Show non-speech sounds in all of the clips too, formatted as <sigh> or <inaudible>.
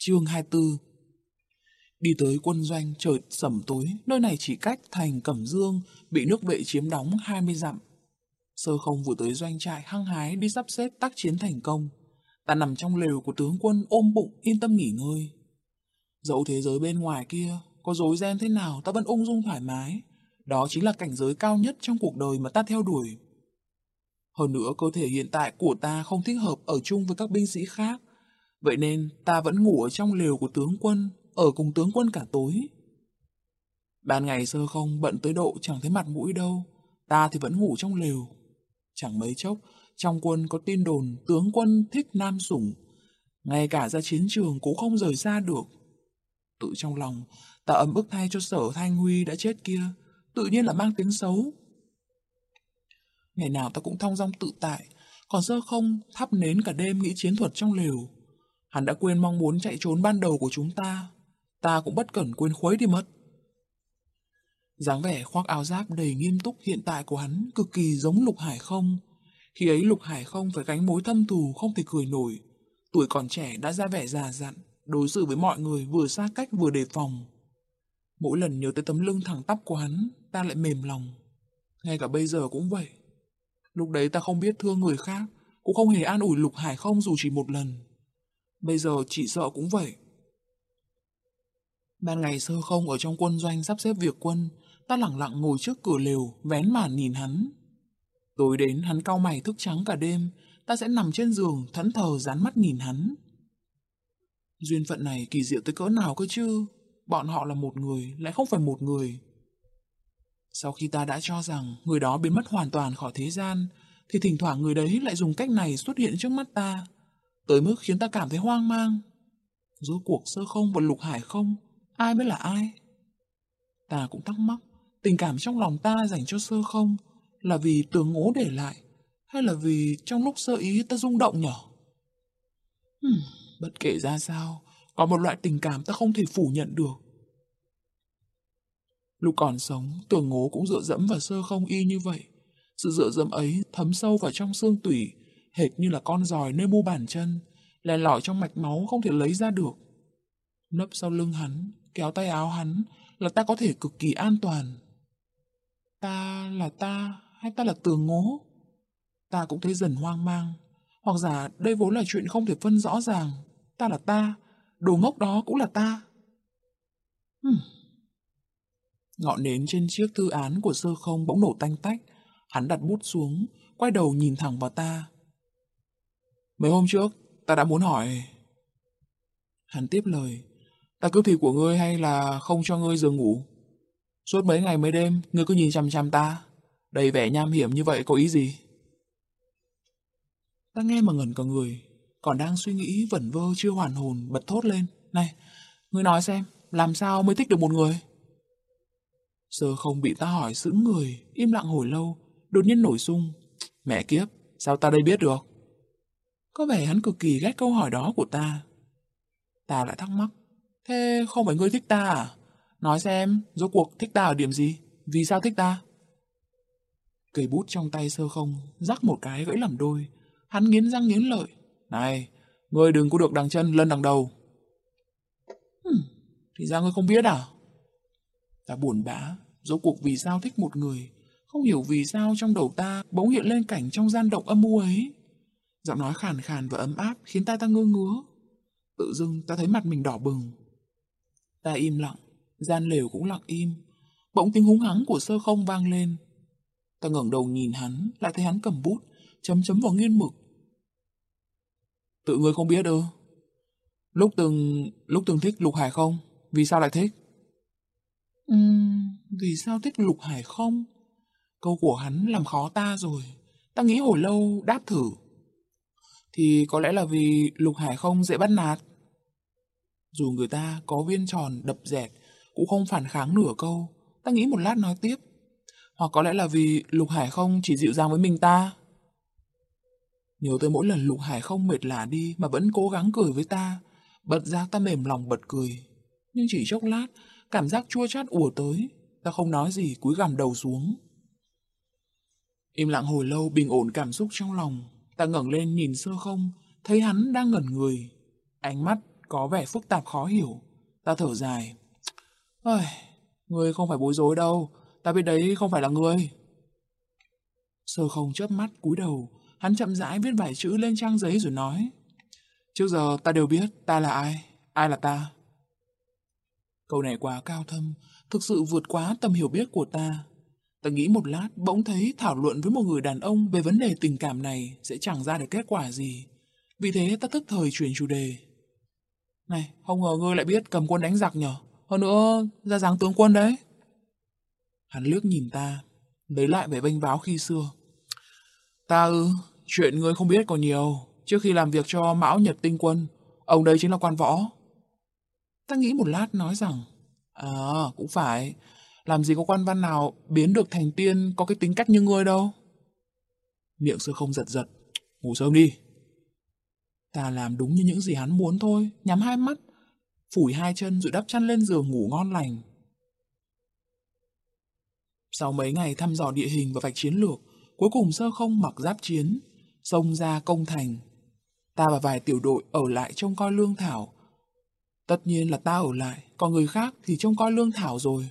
Chương 24 Đi tới quân doanh trời sẩm tối, nơi này chỉ cách thành Cẩm Dương bị nước vệ chiếm đóng 20 dặm. Sơ không vừa tới doanh trại hăng hái đi sắp xếp tác chiến thành công. Ta nằm trong lều của tướng quân ôm bụng yên tâm nghỉ ngơi. Dẫu thế giới bên ngoài kia có rối ren thế nào ta vẫn ung dung thoải mái. Đó chính là cảnh giới cao nhất trong cuộc đời mà ta theo đuổi. Hơn nữa cơ thể hiện tại của ta không thích hợp ở chung với các binh sĩ khác. Vậy nên ta vẫn ngủ ở trong lều của tướng quân, ở cùng tướng quân cả tối. Ban ngày sơ không bận tới độ chẳng thấy mặt mũi đâu, ta thì vẫn ngủ trong lều. Chẳng mấy chốc, trong quân có tin đồn tướng quân thích nam sủng, ngay cả ra chiến trường cũng không rời xa được. Tự trong lòng, ta ấm ức thay cho sở Thanh Huy đã chết kia, tự nhiên là mang tiếng xấu. Ngày nào ta cũng thong dong tự tại, còn sơ không thắp nến cả đêm nghĩ chiến thuật trong lều. Hắn đã quên mong muốn chạy trốn ban đầu của chúng ta, ta cũng bất cẩn quên khuấy đi mất. dáng vẻ khoác áo giáp đầy nghiêm túc hiện tại của hắn cực kỳ giống Lục Hải không. Khi ấy Lục Hải không phải gánh mối thâm thù không thể cười nổi. Tuổi còn trẻ đã ra vẻ già dặn, đối xử với mọi người vừa xa cách vừa đề phòng. Mỗi lần nhớ tới tấm lưng thẳng tắp của hắn, ta lại mềm lòng. Ngay cả bây giờ cũng vậy. Lúc đấy ta không biết thương người khác, cũng không hề an ủi Lục Hải không dù chỉ một lần. Bây giờ chị sợ cũng vậy. Ban ngày sơ không ở trong quân doanh sắp xếp việc quân, ta lặng lặng ngồi trước cửa lều, vén màn nhìn hắn. Tối đến hắn cau mày thức trắng cả đêm, ta sẽ nằm trên giường, thẫn thờ dán mắt nhìn hắn. Duyên phận này kỳ diệu tới cỡ nào cơ chứ? Bọn họ là một người, lại không phải một người. Sau khi ta đã cho rằng người đó biến mất hoàn toàn khỏi thế gian, thì thỉnh thoảng người đấy lại dùng cách này xuất hiện trước mắt ta, tới mức khiến ta cảm thấy hoang mang. Rốt cuộc sơ không và lục hải không, ai mới là ai? Ta cũng thắc mắc, tình cảm trong lòng ta dành cho sơ không là vì tướng ngố để lại, hay là vì trong lúc sơ ý ta rung động nhở? Hmm, bất kể ra sao, có một loại tình cảm ta không thể phủ nhận được. Lúc còn sống, tưởng ngố cũng dựa dẫm vào sơ không y như vậy. Sự dựa dẫm ấy thấm sâu vào trong xương tủy, hệt như là con giòi nơi mu bàn chân, lè lỏi trong mạch máu không thể lấy ra được. Nấp sau lưng hắn, kéo tay áo hắn là ta có thể cực kỳ an toàn. Ta là ta hay ta là tường ngố? Ta cũng thấy dần hoang mang. Hoặc giả đây vốn là chuyện không thể phân rõ ràng. Ta là ta, đồ ngốc đó cũng là ta. Hmm. Ngọn nến trên chiếc thư án của sơ không bỗng nổ tanh tách. Hắn đặt bút xuống, quay đầu nhìn thẳng vào ta. Mấy hôm trước, ta đã muốn hỏi... Hắn tiếp lời. Ta cướp thịt của ngươi hay là không cho ngươi giường ngủ? Suốt mấy ngày mấy đêm, ngươi cứ nhìn chăm chăm ta. Đầy vẻ nham hiểm như vậy có ý gì? Ta nghe mà ngẩn cả người, còn đang suy nghĩ vẩn vơ chưa hoàn hồn bật thốt lên. Này, ngươi nói xem, làm sao mới thích được một người? Sơ không bị ta hỏi sững người, im lặng hồi lâu, đột nhiên nổi sung. Mẹ kiếp, sao ta đây biết được? Có vẻ hắn cực kỳ ghét câu hỏi đó của ta. Ta lại thắc mắc. Thế không phải ngươi thích ta à? Nói xem, rốt cuộc thích ta ở điểm gì? Vì sao thích ta? Cây bút trong tay sơ không, rắc một cái gãy làm đôi. Hắn nghiến răng nghiến lợi. Này, ngươi đừng có được đằng chân lân đằng đầu. Hmm, thì ra ngươi không biết à? Ta buồn bã, rốt cuộc vì sao thích một người, không hiểu vì sao trong đầu ta bỗng hiện lên cảnh trong gian động âm u ấy. Giọng nói khàn khàn và ấm áp khiến ta ta ngơ ngứa. Tự dưng ta thấy mặt mình đỏ bừng. Ta im lặng, gian lều cũng lặng im. Bỗng tiếng húng hắng của sơ không vang lên. Ta ngẩng đầu nhìn hắn, lại thấy hắn cầm bút, chấm chấm vào nghiên mực. Tự ngươi không biết ư? Lúc từng lúc từng thích Lục Hải không? Vì sao lại thích? Uhm, vì sao thích Lục Hải không? Câu của hắn làm khó ta rồi. Ta nghĩ hồi lâu đáp thử. Thì có lẽ là vì Lục Hải không dễ bắt nạt. Dù người ta có viên tròn đập dẹt, cũng không phản kháng nửa câu. Ta nghĩ một lát nói tiếp. Hoặc có lẽ là vì Lục Hải không chỉ dịu dàng với mình ta. Nhớ tới mỗi lần Lục Hải không mệt lả đi mà vẫn cố gắng cười với ta. Bật ra ta mềm lòng bật cười. Nhưng chỉ chốc lát, cảm giác chua chát ùa tới. Ta không nói gì cúi gằm đầu xuống. Im lặng hồi lâu bình ổn cảm xúc trong lòng. Ta ngẩng lên nhìn sơ không, thấy hắn đang ngẩn người. Ánh mắt có vẻ phức tạp khó hiểu. Ta thở dài. Ôi, người không phải bối rối đâu, ta biết đấy không phải là người. Sơ không chớp mắt cúi đầu, hắn chậm rãi viết vài chữ lên trang giấy rồi nói. Trước giờ ta đều biết ta là ai, ai là ta. Câu này quá cao thâm, thực sự vượt quá tầm hiểu biết của ta. Tớ nghĩ một lát bỗng thấy thảo luận với một người đàn ông về vấn đề tình cảm này sẽ chẳng ra được kết quả gì. Vì thế ta tức thời chuyển chủ đề. Này, không ngờ ngươi lại biết cầm quân đánh giặc nhở? Hơn nữa, ra dáng tướng quân đấy. Hắn lướt nhìn ta, lấy lại vẻ bênh báo khi xưa. Ta ư, chuyện ngươi không biết còn nhiều. Trước khi làm việc cho Mão Nhật Tinh Quân, ông đây chính là quan võ. Ta nghĩ một lát nói rằng, à, cũng phải, làm gì có quan văn nào biến được thành tiên có cái tính cách như ngươi đâu. Miệng sơ không giật giật, ngủ sớm đi. Ta làm đúng như những gì hắn muốn thôi, nhắm hai mắt, phủi hai chân rồi đắp chăn lên giường ngủ ngon lành. Sau mấy ngày thăm dò địa hình và vạch chiến lược, cuối cùng sơ không mặc giáp chiến, xông ra công thành. Ta và vài tiểu đội ở lại trông coi lương thảo. Tất nhiên là ta ở lại, còn người khác thì trông coi lương thảo rồi.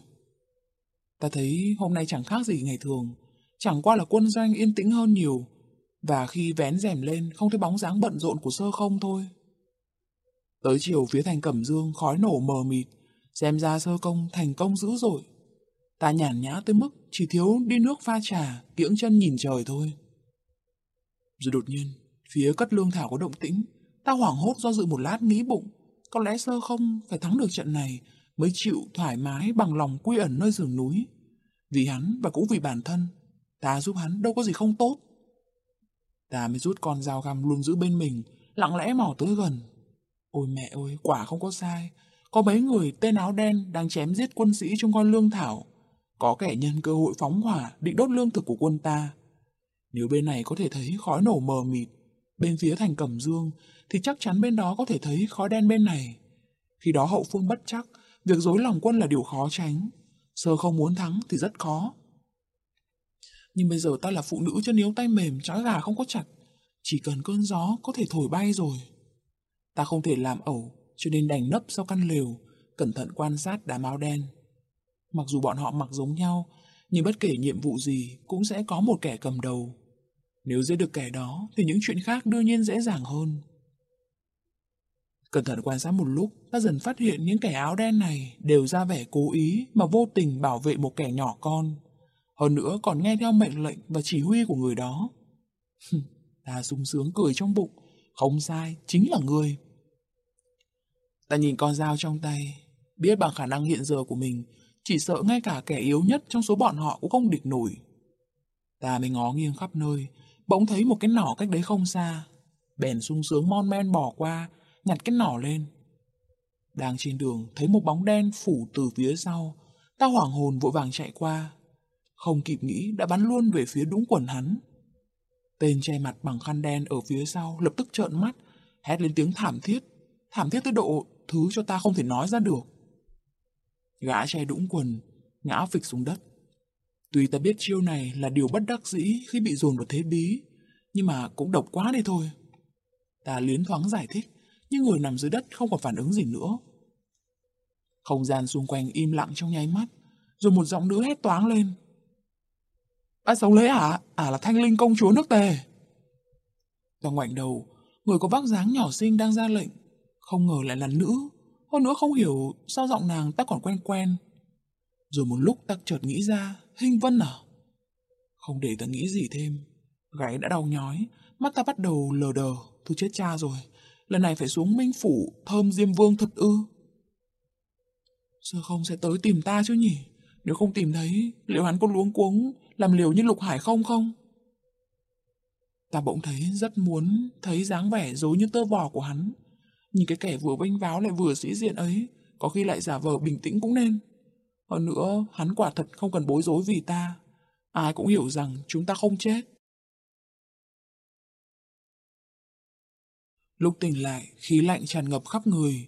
Ta thấy hôm nay chẳng khác gì ngày thường, chẳng qua là quân doanh yên tĩnh hơn nhiều, và khi vén rèm lên không thấy bóng dáng bận rộn của sơ không thôi. Tới chiều phía thành Cẩm Dương khói nổ mờ mịt, xem ra sơ công thành công dữ dội. Ta nhàn nhã tới mức chỉ thiếu đi nước pha trà, kiễng chân nhìn trời thôi. Rồi đột nhiên, phía cất lương thảo có động tĩnh, ta hoảng hốt do dự một lát nghĩ bụng, có lẽ sơ không phải thắng được trận này mới chịu thoải mái bằng lòng quy ẩn nơi rừng núi. Vì hắn và cũng vì bản thân, ta giúp hắn đâu có gì không tốt. Ta mới rút con dao găm luôn giữ bên mình, lặng lẽ mò tới gần. Ôi mẹ ơi, quả không có sai. Có mấy người tên áo đen đang chém giết quân sĩ trong con lương thảo. Có kẻ nhân cơ hội phóng hỏa định đốt lương thực của quân ta. Nếu bên này có thể thấy khói nổ mờ mịt, bên phía thành Cẩm Dương thì chắc chắn bên đó có thể thấy khói đen bên này. Khi đó hậu phương bất chắc, việc dối lòng quân là điều khó tránh. Sơ không muốn thắng thì rất khó. Nhưng bây giờ ta là phụ nữ cho níu tay mềm, trói gà không có chặt. Chỉ cần cơn gió có thể thổi bay rồi. Ta không thể làm ẩu, cho nên đành nấp sau căn lều, cẩn thận quan sát đám áo đen. Mặc dù bọn họ mặc giống nhau, nhưng bất kể nhiệm vụ gì cũng sẽ có một kẻ cầm đầu. Nếu giết được kẻ đó thì những chuyện khác đương nhiên dễ dàng hơn. Cẩn thận quan sát một lúc, ta dần phát hiện những kẻ áo đen này đều ra vẻ cố ý mà vô tình bảo vệ một kẻ nhỏ con. Hơn nữa còn nghe theo mệnh lệnh và chỉ huy của người đó. ta sung sướng cười trong bụng, không sai, chính là người. Ta nhìn con dao trong tay, biết bằng khả năng hiện giờ của mình, chỉ sợ ngay cả kẻ yếu nhất trong số bọn họ cũng không địch nổi. Ta mới ngó nghiêng khắp nơi, bỗng thấy một cái nỏ cách đấy không xa. Bèn sung sướng mon men bỏ qua, nhặt cái nỏ lên. Đang trên đường, thấy một bóng đen phủ từ phía sau. Ta hoảng hồn vội vàng chạy qua. Không kịp nghĩ đã bắn luôn về phía đúng quần hắn. Tên che mặt bằng khăn đen ở phía sau lập tức trợn mắt, hét lên tiếng thảm thiết. Thảm thiết tới độ thứ cho ta không thể nói ra được. Gã che đũng quần, ngã phịch xuống đất. Tuy ta biết chiêu này là điều bất đắc dĩ khi bị dồn vào thế bí, nhưng mà cũng độc quá đi thôi. Ta liến thoáng giải thích, nhưng người nằm dưới đất không còn phản ứng gì nữa. Không gian xung quanh im lặng trong nháy mắt, rồi một giọng nữ hét toáng lên. Bác sống lễ à? À là thanh linh công chúa nước tề. Toàn ngoảnh đầu, người có vóc dáng nhỏ xinh đang ra lệnh. Không ngờ lại là nữ. Hơn nữa không hiểu sao giọng nàng ta còn quen quen. Rồi một lúc ta chợt nghĩ ra, Hình Vân à? Không để ta nghĩ gì thêm. Gáy đã đau nhói, mắt ta bắt đầu lờ đờ. tôi chết cha rồi, lần này phải xuống Minh Phủ thơm Diêm Vương thật ư. Sơ không sẽ tới tìm ta chứ nhỉ? Nếu không tìm thấy, liệu hắn có luống cuống làm liều như Lục Hải không không? Ta bỗng thấy rất muốn thấy dáng vẻ dối như tơ vò của hắn. Nhìn cái kẻ vừa vênh váo lại vừa sĩ diện ấy, có khi lại giả vờ bình tĩnh cũng nên. Hơn nữa, hắn quả thật không cần bối rối vì ta. Ai cũng hiểu rằng chúng ta không chết. Lúc tỉnh lại, khí lạnh tràn ngập khắp người.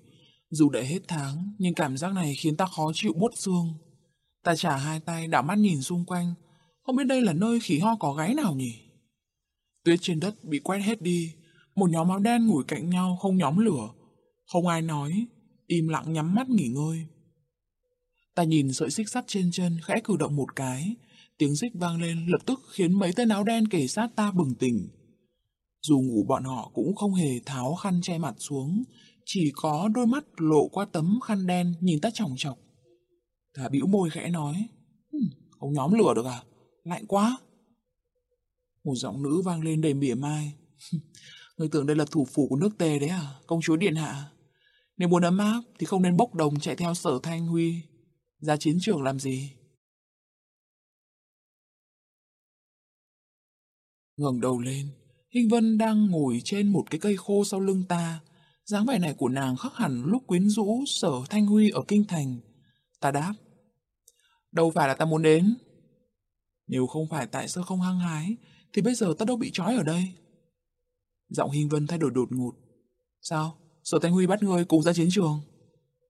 Dù đã hết tháng, nhưng cảm giác này khiến ta khó chịu buốt xương. Ta trả hai tay đảo mắt nhìn xung quanh. Không biết đây là nơi khí ho có gáy nào nhỉ? Tuyết trên đất bị quét hết đi. Một nhóm áo đen ngồi cạnh nhau không nhóm lửa. Không ai nói, im lặng nhắm mắt nghỉ ngơi. Ta nhìn sợi xích sắt trên chân khẽ cử động một cái, tiếng xích vang lên lập tức khiến mấy tên áo đen kể sát ta bừng tỉnh. Dù ngủ bọn họ cũng không hề tháo khăn che mặt xuống, chỉ có đôi mắt lộ qua tấm khăn đen nhìn ta chòng chọc. Ta bĩu môi khẽ nói, không nhóm lửa được à? Lạnh quá. Một giọng nữ vang lên đầy mỉa mai. <laughs> Người tưởng đây là thủ phủ của nước tề đấy à, công chúa điện hạ? Nếu muốn ấm áp thì không nên bốc đồng chạy theo sở thanh huy. Ra chiến trường làm gì? ngẩng đầu lên, Hinh Vân đang ngồi trên một cái cây khô sau lưng ta. dáng vẻ này của nàng khác hẳn lúc quyến rũ sở Thanh Huy ở Kinh Thành. Ta đáp. Đâu phải là ta muốn đến. Nếu không phải tại sơ không hăng hái, thì bây giờ ta đâu bị trói ở đây. Giọng Hinh Vân thay đổi đột ngột. Sao? Sở Thanh Huy bắt ngươi cùng ra chiến trường.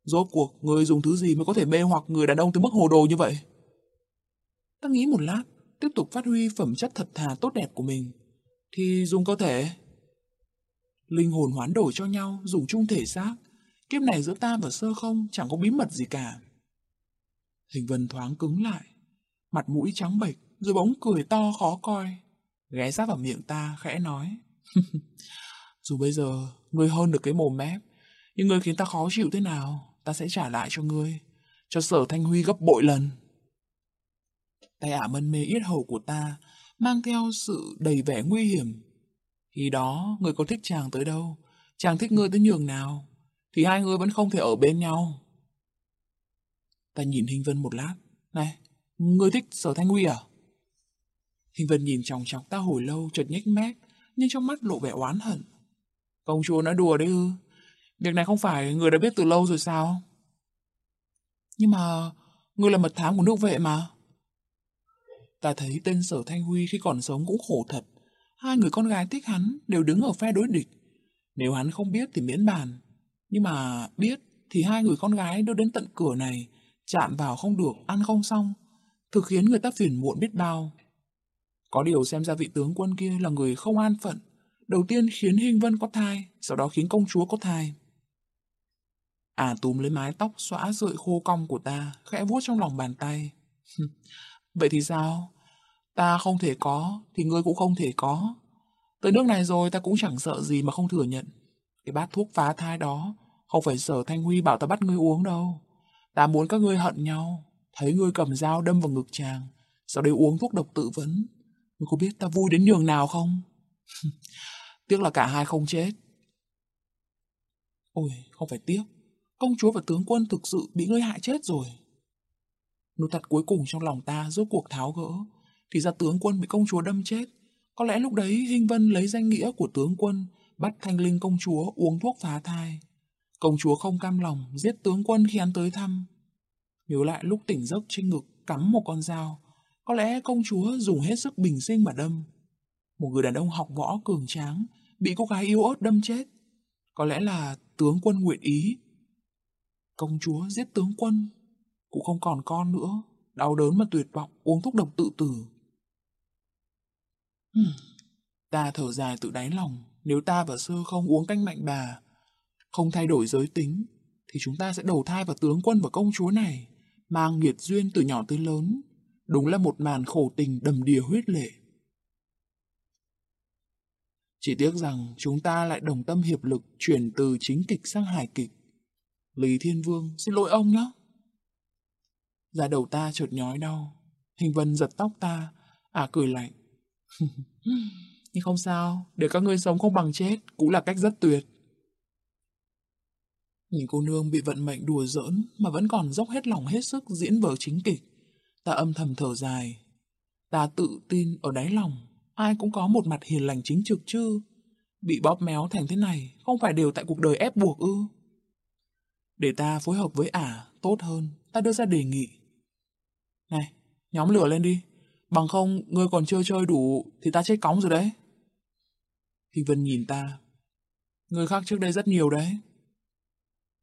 Rốt cuộc, ngươi dùng thứ gì mới có thể mê hoặc người đàn ông tới mức hồ đồ như vậy? Ta nghĩ một lát, tiếp tục phát huy phẩm chất thật thà tốt đẹp của mình. Thì dùng cơ thể. Linh hồn hoán đổi cho nhau, dùng chung thể xác. Kiếp này giữa ta và sơ không chẳng có bí mật gì cả. Hình vân thoáng cứng lại, mặt mũi trắng bệch, rồi bỗng cười to khó coi. Ghé sát vào miệng ta, khẽ nói. <laughs> Dù bây giờ ngươi hơn được cái mồm mép, nhưng ngươi khiến ta khó chịu thế nào, ta sẽ trả lại cho ngươi, cho sở thanh huy gấp bội lần. Tay ả mân mê yết hầu của ta, mang theo sự đầy vẻ nguy hiểm. Khi đó, người có thích chàng tới đâu, chàng thích ngươi tới nhường nào, thì hai người vẫn không thể ở bên nhau. Ta nhìn Hình Vân một lát. Này, ngươi thích sở thanh huy à? Hình Vân nhìn chòng chọc ta hồi lâu chợt nhếch mép, nhưng trong mắt lộ vẻ oán hận. Công chúa nói đùa đấy ư? Việc này không phải người đã biết từ lâu rồi sao? Nhưng mà, ngươi là mật thám của nước vệ mà. Ta thấy tên sở Thanh Huy khi còn sống cũng khổ thật. Hai người con gái thích hắn đều đứng ở phe đối địch. Nếu hắn không biết thì miễn bàn. Nhưng mà biết thì hai người con gái đưa đến tận cửa này, chạm vào không được, ăn không xong, thực khiến người ta phiền muộn biết bao. Có điều xem ra vị tướng quân kia là người không an phận. Đầu tiên khiến Hình Vân có thai, sau đó khiến công chúa có thai. À túm lấy mái tóc xõa rượi khô cong của ta, khẽ vuốt trong lòng bàn tay. Vậy thì sao? Ta không thể có, thì ngươi cũng không thể có. Tới nước này rồi ta cũng chẳng sợ gì mà không thừa nhận. Cái bát thuốc phá thai đó, không phải sở Thanh Huy bảo ta bắt ngươi uống đâu. Ta muốn các ngươi hận nhau, thấy ngươi cầm dao đâm vào ngực chàng, sau đấy uống thuốc độc tự vấn. Ngươi có biết ta vui đến nhường nào không? <laughs> tiếc là cả hai không chết. Ôi, không phải tiếc. Công chúa và tướng quân thực sự bị ngươi hại chết rồi. Nút thắt cuối cùng trong lòng ta rốt cuộc tháo gỡ. Thì ra tướng quân bị công chúa đâm chết. Có lẽ lúc đấy Hinh Vân lấy danh nghĩa của tướng quân, bắt thanh linh công chúa uống thuốc phá thai. Công chúa không cam lòng giết tướng quân khi hắn tới thăm. Nhớ lại lúc tỉnh giấc trên ngực cắm một con dao. Có lẽ công chúa dùng hết sức bình sinh mà đâm. Một người đàn ông học võ cường tráng bị cô gái yếu ớt đâm chết. Có lẽ là tướng quân nguyện ý. Công chúa giết tướng quân cũng không còn con nữa, đau đớn mà tuyệt vọng, uống thuốc độc tự tử. Hmm. Ta thở dài tự đáy lòng, nếu ta và sơ không uống canh mạnh bà, không thay đổi giới tính, thì chúng ta sẽ đầu thai vào tướng quân và công chúa này, mang nghiệt duyên từ nhỏ tới lớn. Đúng là một màn khổ tình đầm đìa huyết lệ. Chỉ tiếc rằng chúng ta lại đồng tâm hiệp lực chuyển từ chính kịch sang hài kịch. Lý Thiên Vương xin lỗi ông nhé. Da đầu ta chợt nhói đau. Hình vân giật tóc ta. À cười lạnh. <laughs> Nhưng không sao, để các ngươi sống không bằng chết cũng là cách rất tuyệt. Nhìn cô nương bị vận mệnh đùa giỡn mà vẫn còn dốc hết lòng hết sức diễn vở chính kịch. Ta âm thầm thở dài. Ta tự tin ở đáy lòng, ai cũng có một mặt hiền lành chính trực chứ. Bị bóp méo thành thế này không phải đều tại cuộc đời ép buộc ư. Để ta phối hợp với ả tốt hơn, ta đưa ra đề nghị. Này, nhóm lửa lên đi. Bằng không, ngươi còn chưa chơi đủ thì ta chết cóng rồi đấy. Hình Vân nhìn ta. Người khác trước đây rất nhiều đấy.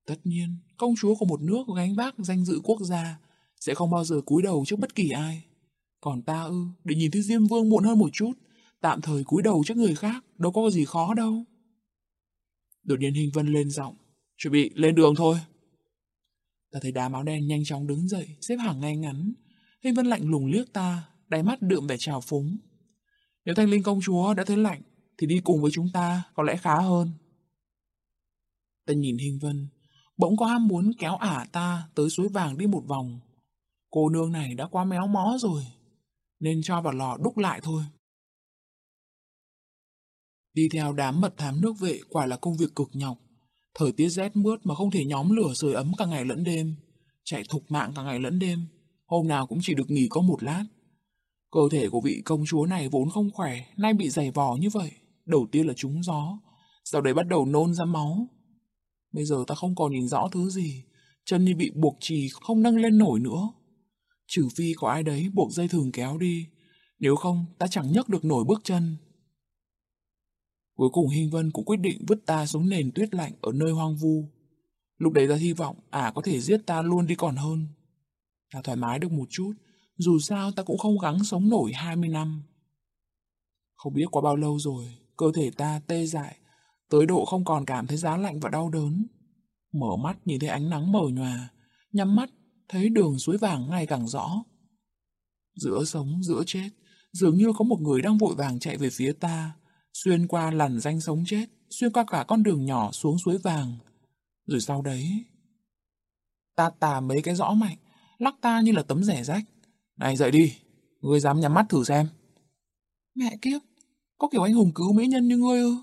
Tất nhiên, công chúa của một nước gánh vác danh dự quốc gia sẽ không bao giờ cúi đầu trước bất kỳ ai. Còn ta ư, để nhìn thấy Diêm Vương muộn hơn một chút, tạm thời cúi đầu trước người khác, đâu có gì khó đâu. Đột nhiên Hình Vân lên giọng. Chuẩn bị lên đường thôi. Ta thấy đám áo đen nhanh chóng đứng dậy, xếp hàng ngay ngắn. Hình Vân lạnh lùng liếc ta, đáy mắt đượm vẻ trào phúng. Nếu thanh linh công chúa đã thấy lạnh, thì đi cùng với chúng ta có lẽ khá hơn. Ta nhìn Hình Vân, bỗng có ham muốn kéo ả ta tới suối vàng đi một vòng. Cô nương này đã quá méo mó rồi, nên cho vào lò đúc lại thôi. Đi theo đám mật thám nước vệ quả là công việc cực nhọc. Thời tiết rét mướt mà không thể nhóm lửa sưởi ấm cả ngày lẫn đêm. Chạy thục mạng cả ngày lẫn đêm. Hôm nào cũng chỉ được nghỉ có một lát. Cơ thể của vị công chúa này vốn không khỏe, nay bị dày vò như vậy. Đầu tiên là trúng gió, sau đấy bắt đầu nôn ra máu. Bây giờ ta không còn nhìn rõ thứ gì, chân như bị buộc trì không nâng lên nổi nữa. Trừ phi có ai đấy buộc dây thừng kéo đi, nếu không ta chẳng nhấc được nổi bước chân. Cuối cùng Hinh Vân cũng quyết định vứt ta xuống nền tuyết lạnh ở nơi hoang vu. Lúc đấy ta hy vọng ả à có thể giết ta luôn đi còn hơn. Ta thoải mái được một chút, dù sao ta cũng không gắng sống nổi 20 năm. Không biết qua bao lâu rồi, cơ thể ta tê dại, tới độ không còn cảm thấy giá lạnh và đau đớn. Mở mắt nhìn thấy ánh nắng mờ nhòa, nhắm mắt thấy đường suối vàng ngày càng rõ. Giữa sống, giữa chết, dường như có một người đang vội vàng chạy về phía ta, xuyên qua lằn danh sống chết, xuyên qua cả con đường nhỏ xuống suối vàng. Rồi sau đấy, ta tà mấy cái rõ mạnh, lắc ta như là tấm rẻ rách. Này dậy đi, ngươi dám nhắm mắt thử xem. Mẹ kiếp, có kiểu anh hùng cứu mỹ nhân như ngươi ư?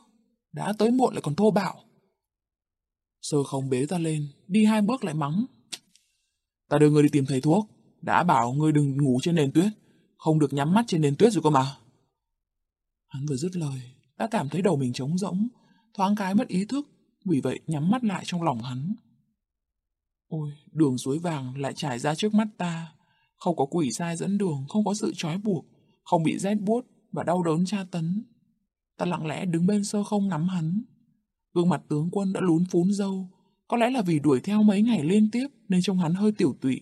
Đã tới muộn lại còn thô bạo. Sơ không bế ta lên, đi hai bước lại mắng. Ta đưa ngươi đi tìm thầy thuốc, đã bảo ngươi đừng ngủ trên nền tuyết, không được nhắm mắt trên nền tuyết rồi cơ mà. Hắn vừa dứt lời, đã cảm thấy đầu mình trống rỗng, thoáng cái mất ý thức, vì vậy nhắm mắt lại trong lòng hắn. Ôi, đường suối vàng lại trải ra trước mắt ta, không có quỷ sai dẫn đường, không có sự trói buộc, không bị rét buốt và đau đớn tra tấn. Ta lặng lẽ đứng bên sơ không ngắm hắn. Gương mặt tướng quân đã lún phún dâu, có lẽ là vì đuổi theo mấy ngày liên tiếp nên trông hắn hơi tiểu tụy.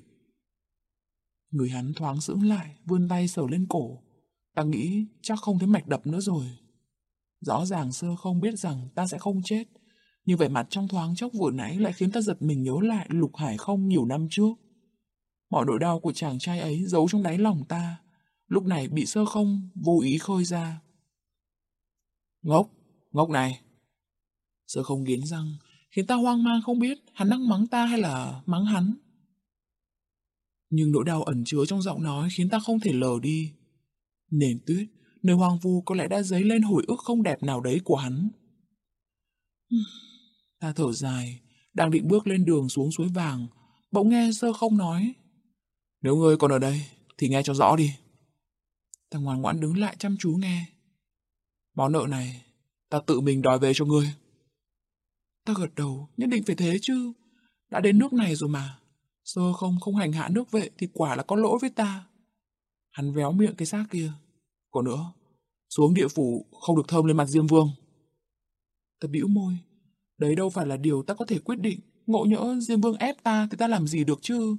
Người hắn thoáng sững lại, vươn tay sờ lên cổ. Ta nghĩ chắc không thấy mạch đập nữa rồi. Rõ ràng sơ không biết rằng ta sẽ không chết. Nhưng vẻ mặt trong thoáng chốc vừa nãy lại khiến ta giật mình nhớ lại lục hải không nhiều năm trước. Mọi nỗi đau của chàng trai ấy giấu trong đáy lòng ta. Lúc này bị sơ không vô ý khơi ra. Ngốc, ngốc này. Sơ không nghiến răng, khiến ta hoang mang không biết hắn đang mắng ta hay là mắng hắn. Nhưng nỗi đau ẩn chứa trong giọng nói khiến ta không thể lờ đi. Nền tuyết, nơi hoang vu có lẽ đã dấy lên hồi ức không đẹp nào đấy của hắn. Ta thở dài, đang định bước lên đường xuống suối vàng, bỗng nghe sơ không nói. Nếu ngươi còn ở đây, thì nghe cho rõ đi. Ta ngoan ngoãn đứng lại chăm chú nghe. Món nợ này, ta tự mình đòi về cho ngươi. Ta gật đầu, nhất định phải thế chứ. Đã đến nước này rồi mà. Sơ không không hành hạ nước vệ thì quả là có lỗi với ta. Hắn véo miệng cái xác kia. Còn nữa, xuống địa phủ không được thơm lên mặt Diêm Vương. Ta bĩu môi. Đấy đâu phải là điều ta có thể quyết định. Ngộ nhỡ Diêm Vương ép ta thì ta làm gì được chứ?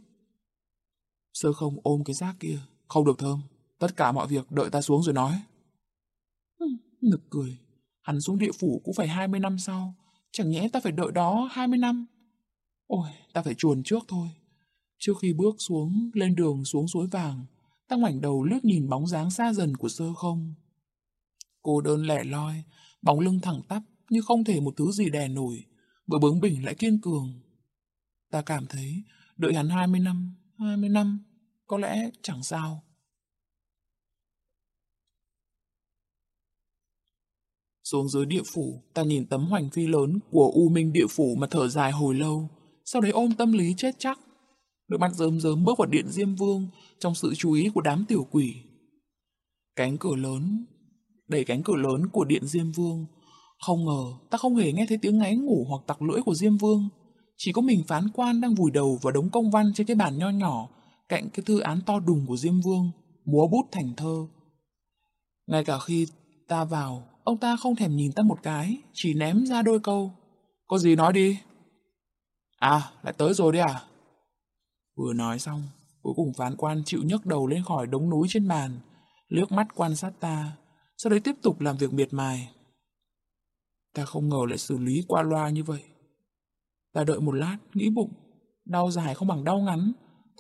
Sơ không ôm cái xác kia. Không được thơm. Tất cả mọi việc đợi ta xuống rồi nói. Nực cười. Hắn xuống địa phủ cũng phải 20 năm sau. Chẳng nhẽ ta phải đợi đó 20 năm. Ôi, ta phải chuồn trước thôi. Trước khi bước xuống, lên đường xuống suối vàng, ta ngoảnh đầu lướt nhìn bóng dáng xa dần của sơ không. Cô đơn lẻ loi, bóng lưng thẳng tắp như không thể một thứ gì đè nổi, bởi bướng bỉnh lại kiên cường. Ta cảm thấy đợi hắn 20 năm, 20 năm, có lẽ chẳng sao. Xuống dưới địa phủ, ta nhìn tấm hoành phi lớn của U Minh địa phủ mà thở dài hồi lâu, sau đấy ôm tâm lý chết chắc. Đôi mắt rớm rớm bước vào điện Diêm Vương trong sự chú ý của đám tiểu quỷ. Cánh cửa lớn, đẩy cánh cửa lớn của điện Diêm Vương. Không ngờ, ta không hề nghe thấy tiếng ngáy ngủ hoặc tặc lưỡi của Diêm Vương. Chỉ có mình phán quan đang vùi đầu vào đống công văn trên cái bàn nho nhỏ, cạnh cái thư án to đùng của Diêm Vương, múa bút thành thơ. Ngay cả khi ta vào, ông ta không thèm nhìn ta một cái, chỉ ném ra đôi câu. Có gì nói đi. À, lại tới rồi đấy à? Vừa nói xong, cuối cùng phán quan chịu nhấc đầu lên khỏi đống núi trên bàn, liếc mắt quan sát ta, sau đấy tiếp tục làm việc miệt mài. Ta không ngờ lại xử lý qua loa như vậy. Ta đợi một lát, nghĩ bụng, đau dài không bằng đau ngắn,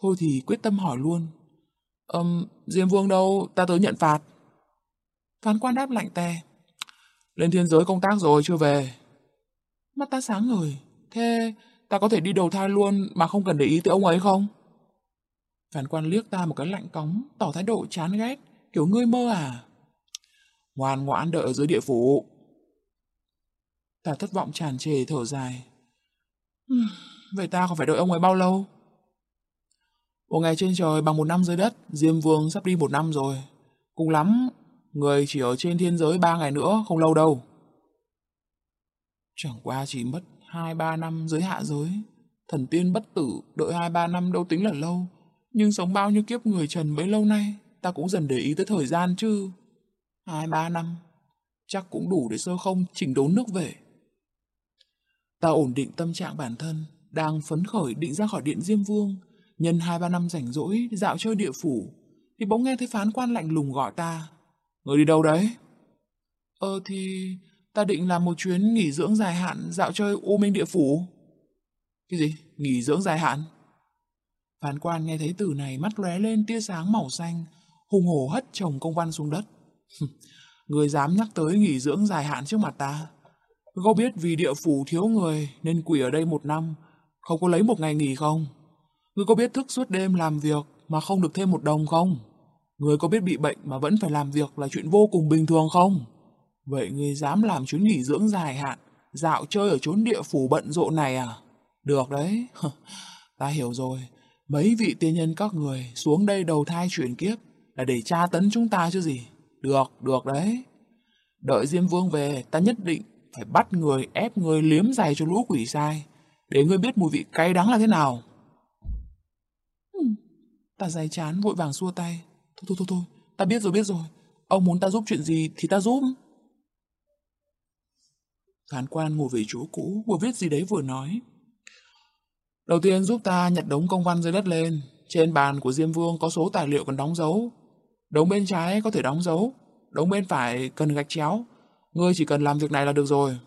thôi thì quyết tâm hỏi luôn. Ừm, Diêm Vương đâu, ta tới nhận phạt. Phán quan đáp lạnh tè. Lên thiên giới công tác rồi, chưa về. Mắt ta sáng ngời, thế ta có thể đi đầu thai luôn mà không cần để ý tới ông ấy không? Phán quan liếc ta một cái lạnh cống, tỏ thái độ chán ghét, kiểu ngươi mơ à. Ngoan ngoãn đợi ở dưới địa phủ. Ta thất vọng tràn trề thở dài. Vậy ta còn phải đợi ông ấy bao lâu? Một ngày trên trời bằng một năm dưới đất, Diêm Vương sắp đi một năm rồi. Cùng lắm, người chỉ ở trên thiên giới ba ngày nữa, không lâu đâu. Chẳng qua chỉ mất hai ba năm dưới hạ giới. Thần tiên bất tử, đợi hai ba năm đâu tính là lâu. Nhưng sống bao nhiêu kiếp người trần bấy lâu nay, ta cũng dần để ý tới thời gian chứ. Hai ba năm, chắc cũng đủ để sơ không chỉnh đốn nước về. Ta ổn định tâm trạng bản thân, đang phấn khởi định ra khỏi điện Diêm Vương, nhân hai ba năm rảnh rỗi dạo chơi địa phủ, thì bỗng nghe thấy phán quan lạnh lùng gọi ta. Người đi đâu đấy? Ờ thì ta định làm một chuyến nghỉ dưỡng dài hạn dạo chơi U Minh địa phủ. Cái gì? Nghỉ dưỡng dài hạn? Phán quan nghe thấy từ này mắt lóe lên tia sáng màu xanh, hùng hổ hất chồng công văn xuống đất. <laughs> người dám nhắc tới nghỉ dưỡng dài hạn trước mặt ta. Có biết vì địa phủ thiếu người nên quỷ ở đây một năm, không có lấy một ngày nghỉ không? Ngươi có biết thức suốt đêm làm việc mà không được thêm một đồng không? Ngươi có biết bị bệnh mà vẫn phải làm việc là chuyện vô cùng bình thường không? Vậy ngươi dám làm chuyến nghỉ dưỡng dài hạn, dạo chơi ở chốn địa phủ bận rộn này à? Được đấy, <laughs> ta hiểu rồi. Mấy vị tiên nhân các người xuống đây đầu thai chuyển kiếp là để tra tấn chúng ta chứ gì. Được, được đấy. Đợi Diêm Vương về, ta nhất định phải bắt người ép người liếm giày cho lũ quỷ sai, để ngươi biết mùi vị cay đắng là thế nào. Ta dày chán vội vàng xua tay. Thôi thôi thôi thôi, ta biết rồi biết rồi. Ông muốn ta giúp chuyện gì thì ta giúp. Phán quan ngồi về chỗ cũ, vừa viết gì đấy vừa nói. Đầu tiên giúp ta nhặt đống công văn dưới đất lên. Trên bàn của Diêm Vương có số tài liệu cần đóng dấu. Đống bên trái có thể đóng dấu, đống bên phải cần gạch chéo. Ngươi chỉ cần làm việc này là được rồi.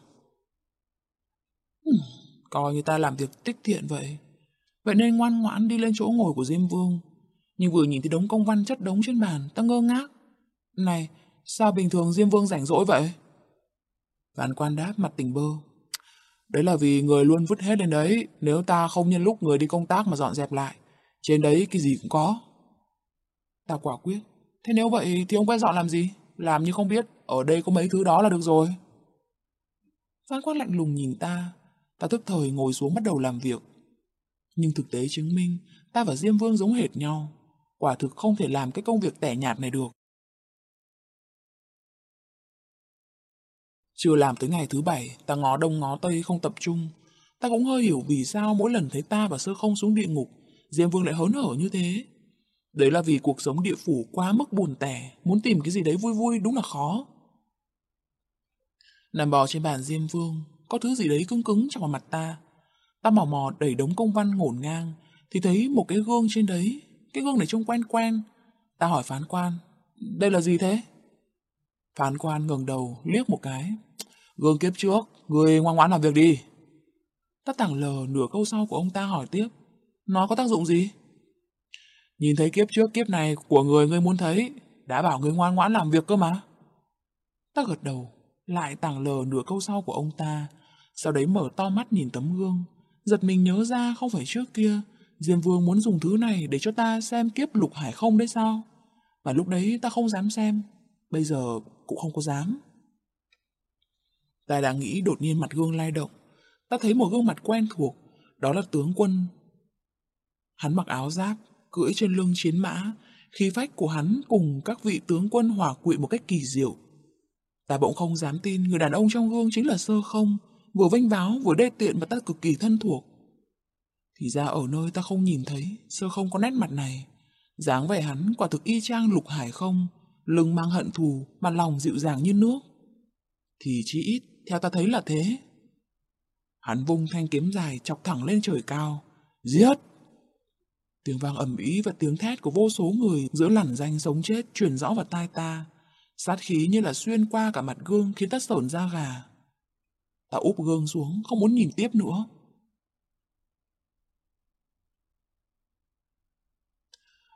Hmm, coi như ta làm việc tích thiện vậy. Vậy nên ngoan ngoãn đi lên chỗ ngồi của Diêm Vương. Nhưng vừa nhìn thấy đống công văn chất đống trên bàn, ta ngơ ngác. Này, sao bình thường Diêm Vương rảnh rỗi vậy? Vạn quan đáp mặt tỉnh bơ. Đấy là vì người luôn vứt hết lên đấy, nếu ta không nhân lúc người đi công tác mà dọn dẹp lại. Trên đấy cái gì cũng có. Ta quả quyết. Thế nếu vậy thì ông quay dọn làm gì? Làm như không biết, ở đây có mấy thứ đó là được rồi. Phan Quang lạnh lùng nhìn ta, ta tức thời ngồi xuống bắt đầu làm việc. Nhưng thực tế chứng minh, ta và Diêm Vương giống hệt nhau. Quả thực không thể làm cái công việc tẻ nhạt này được. Chưa làm tới ngày thứ bảy, ta ngó đông ngó tây không tập trung. Ta cũng hơi hiểu vì sao mỗi lần thấy ta và sơ không xuống địa ngục, Diêm Vương lại hớn hở như thế. Đấy là vì cuộc sống địa phủ quá mức buồn tẻ, muốn tìm cái gì đấy vui vui đúng là khó. Nằm bò trên bàn Diêm Vương, có thứ gì đấy cứng cứng trong mặt ta. Ta mò mò đẩy đống công văn ngổn ngang, thì thấy một cái gương trên đấy. Cái gương này trông quen quen. Ta hỏi phán quan, đây là gì thế? Phán quan ngẩng đầu, liếc một cái. Gương kiếp trước, người ngoan ngoãn làm việc đi. Ta tảng lờ nửa câu sau của ông ta hỏi tiếp. Nó có tác dụng gì? Nhìn thấy kiếp trước kiếp này của người ngươi muốn thấy, đã bảo người ngoan ngoãn làm việc cơ mà. Ta gật đầu, lại tảng lờ nửa câu sau của ông ta, sau đấy mở to mắt nhìn tấm gương, giật mình nhớ ra không phải trước kia, Diêm Vương muốn dùng thứ này để cho ta xem kiếp lục hải không đấy sao? Và lúc đấy ta không dám xem, bây giờ cũng không có dám. Ta đang nghĩ đột nhiên mặt gương lay động, ta thấy một gương mặt quen thuộc, đó là tướng quân. Hắn mặc áo giáp, cưỡi trên lưng chiến mã, khí phách của hắn cùng các vị tướng quân hòa quyện một cách kỳ diệu. Ta bỗng không dám tin người đàn ông trong gương chính là sơ không, vừa vênh báo vừa đê tiện mà ta cực kỳ thân thuộc. Thì ra ở nơi ta không nhìn thấy, sơ không có nét mặt này. dáng vẻ hắn quả thực y chang lục hải không, lưng mang hận thù mà lòng dịu dàng như nước. Thì chỉ ít, theo ta thấy là thế. Hắn vung thanh kiếm dài chọc thẳng lên trời cao. Giết! Tiếng vang ầm ĩ và tiếng thét của vô số người giữa lằn danh sống chết truyền rõ vào tai ta. Sát khí như là xuyên qua cả mặt gương khiến ta sởn ra gà. Ta úp gương xuống, không muốn nhìn tiếp nữa.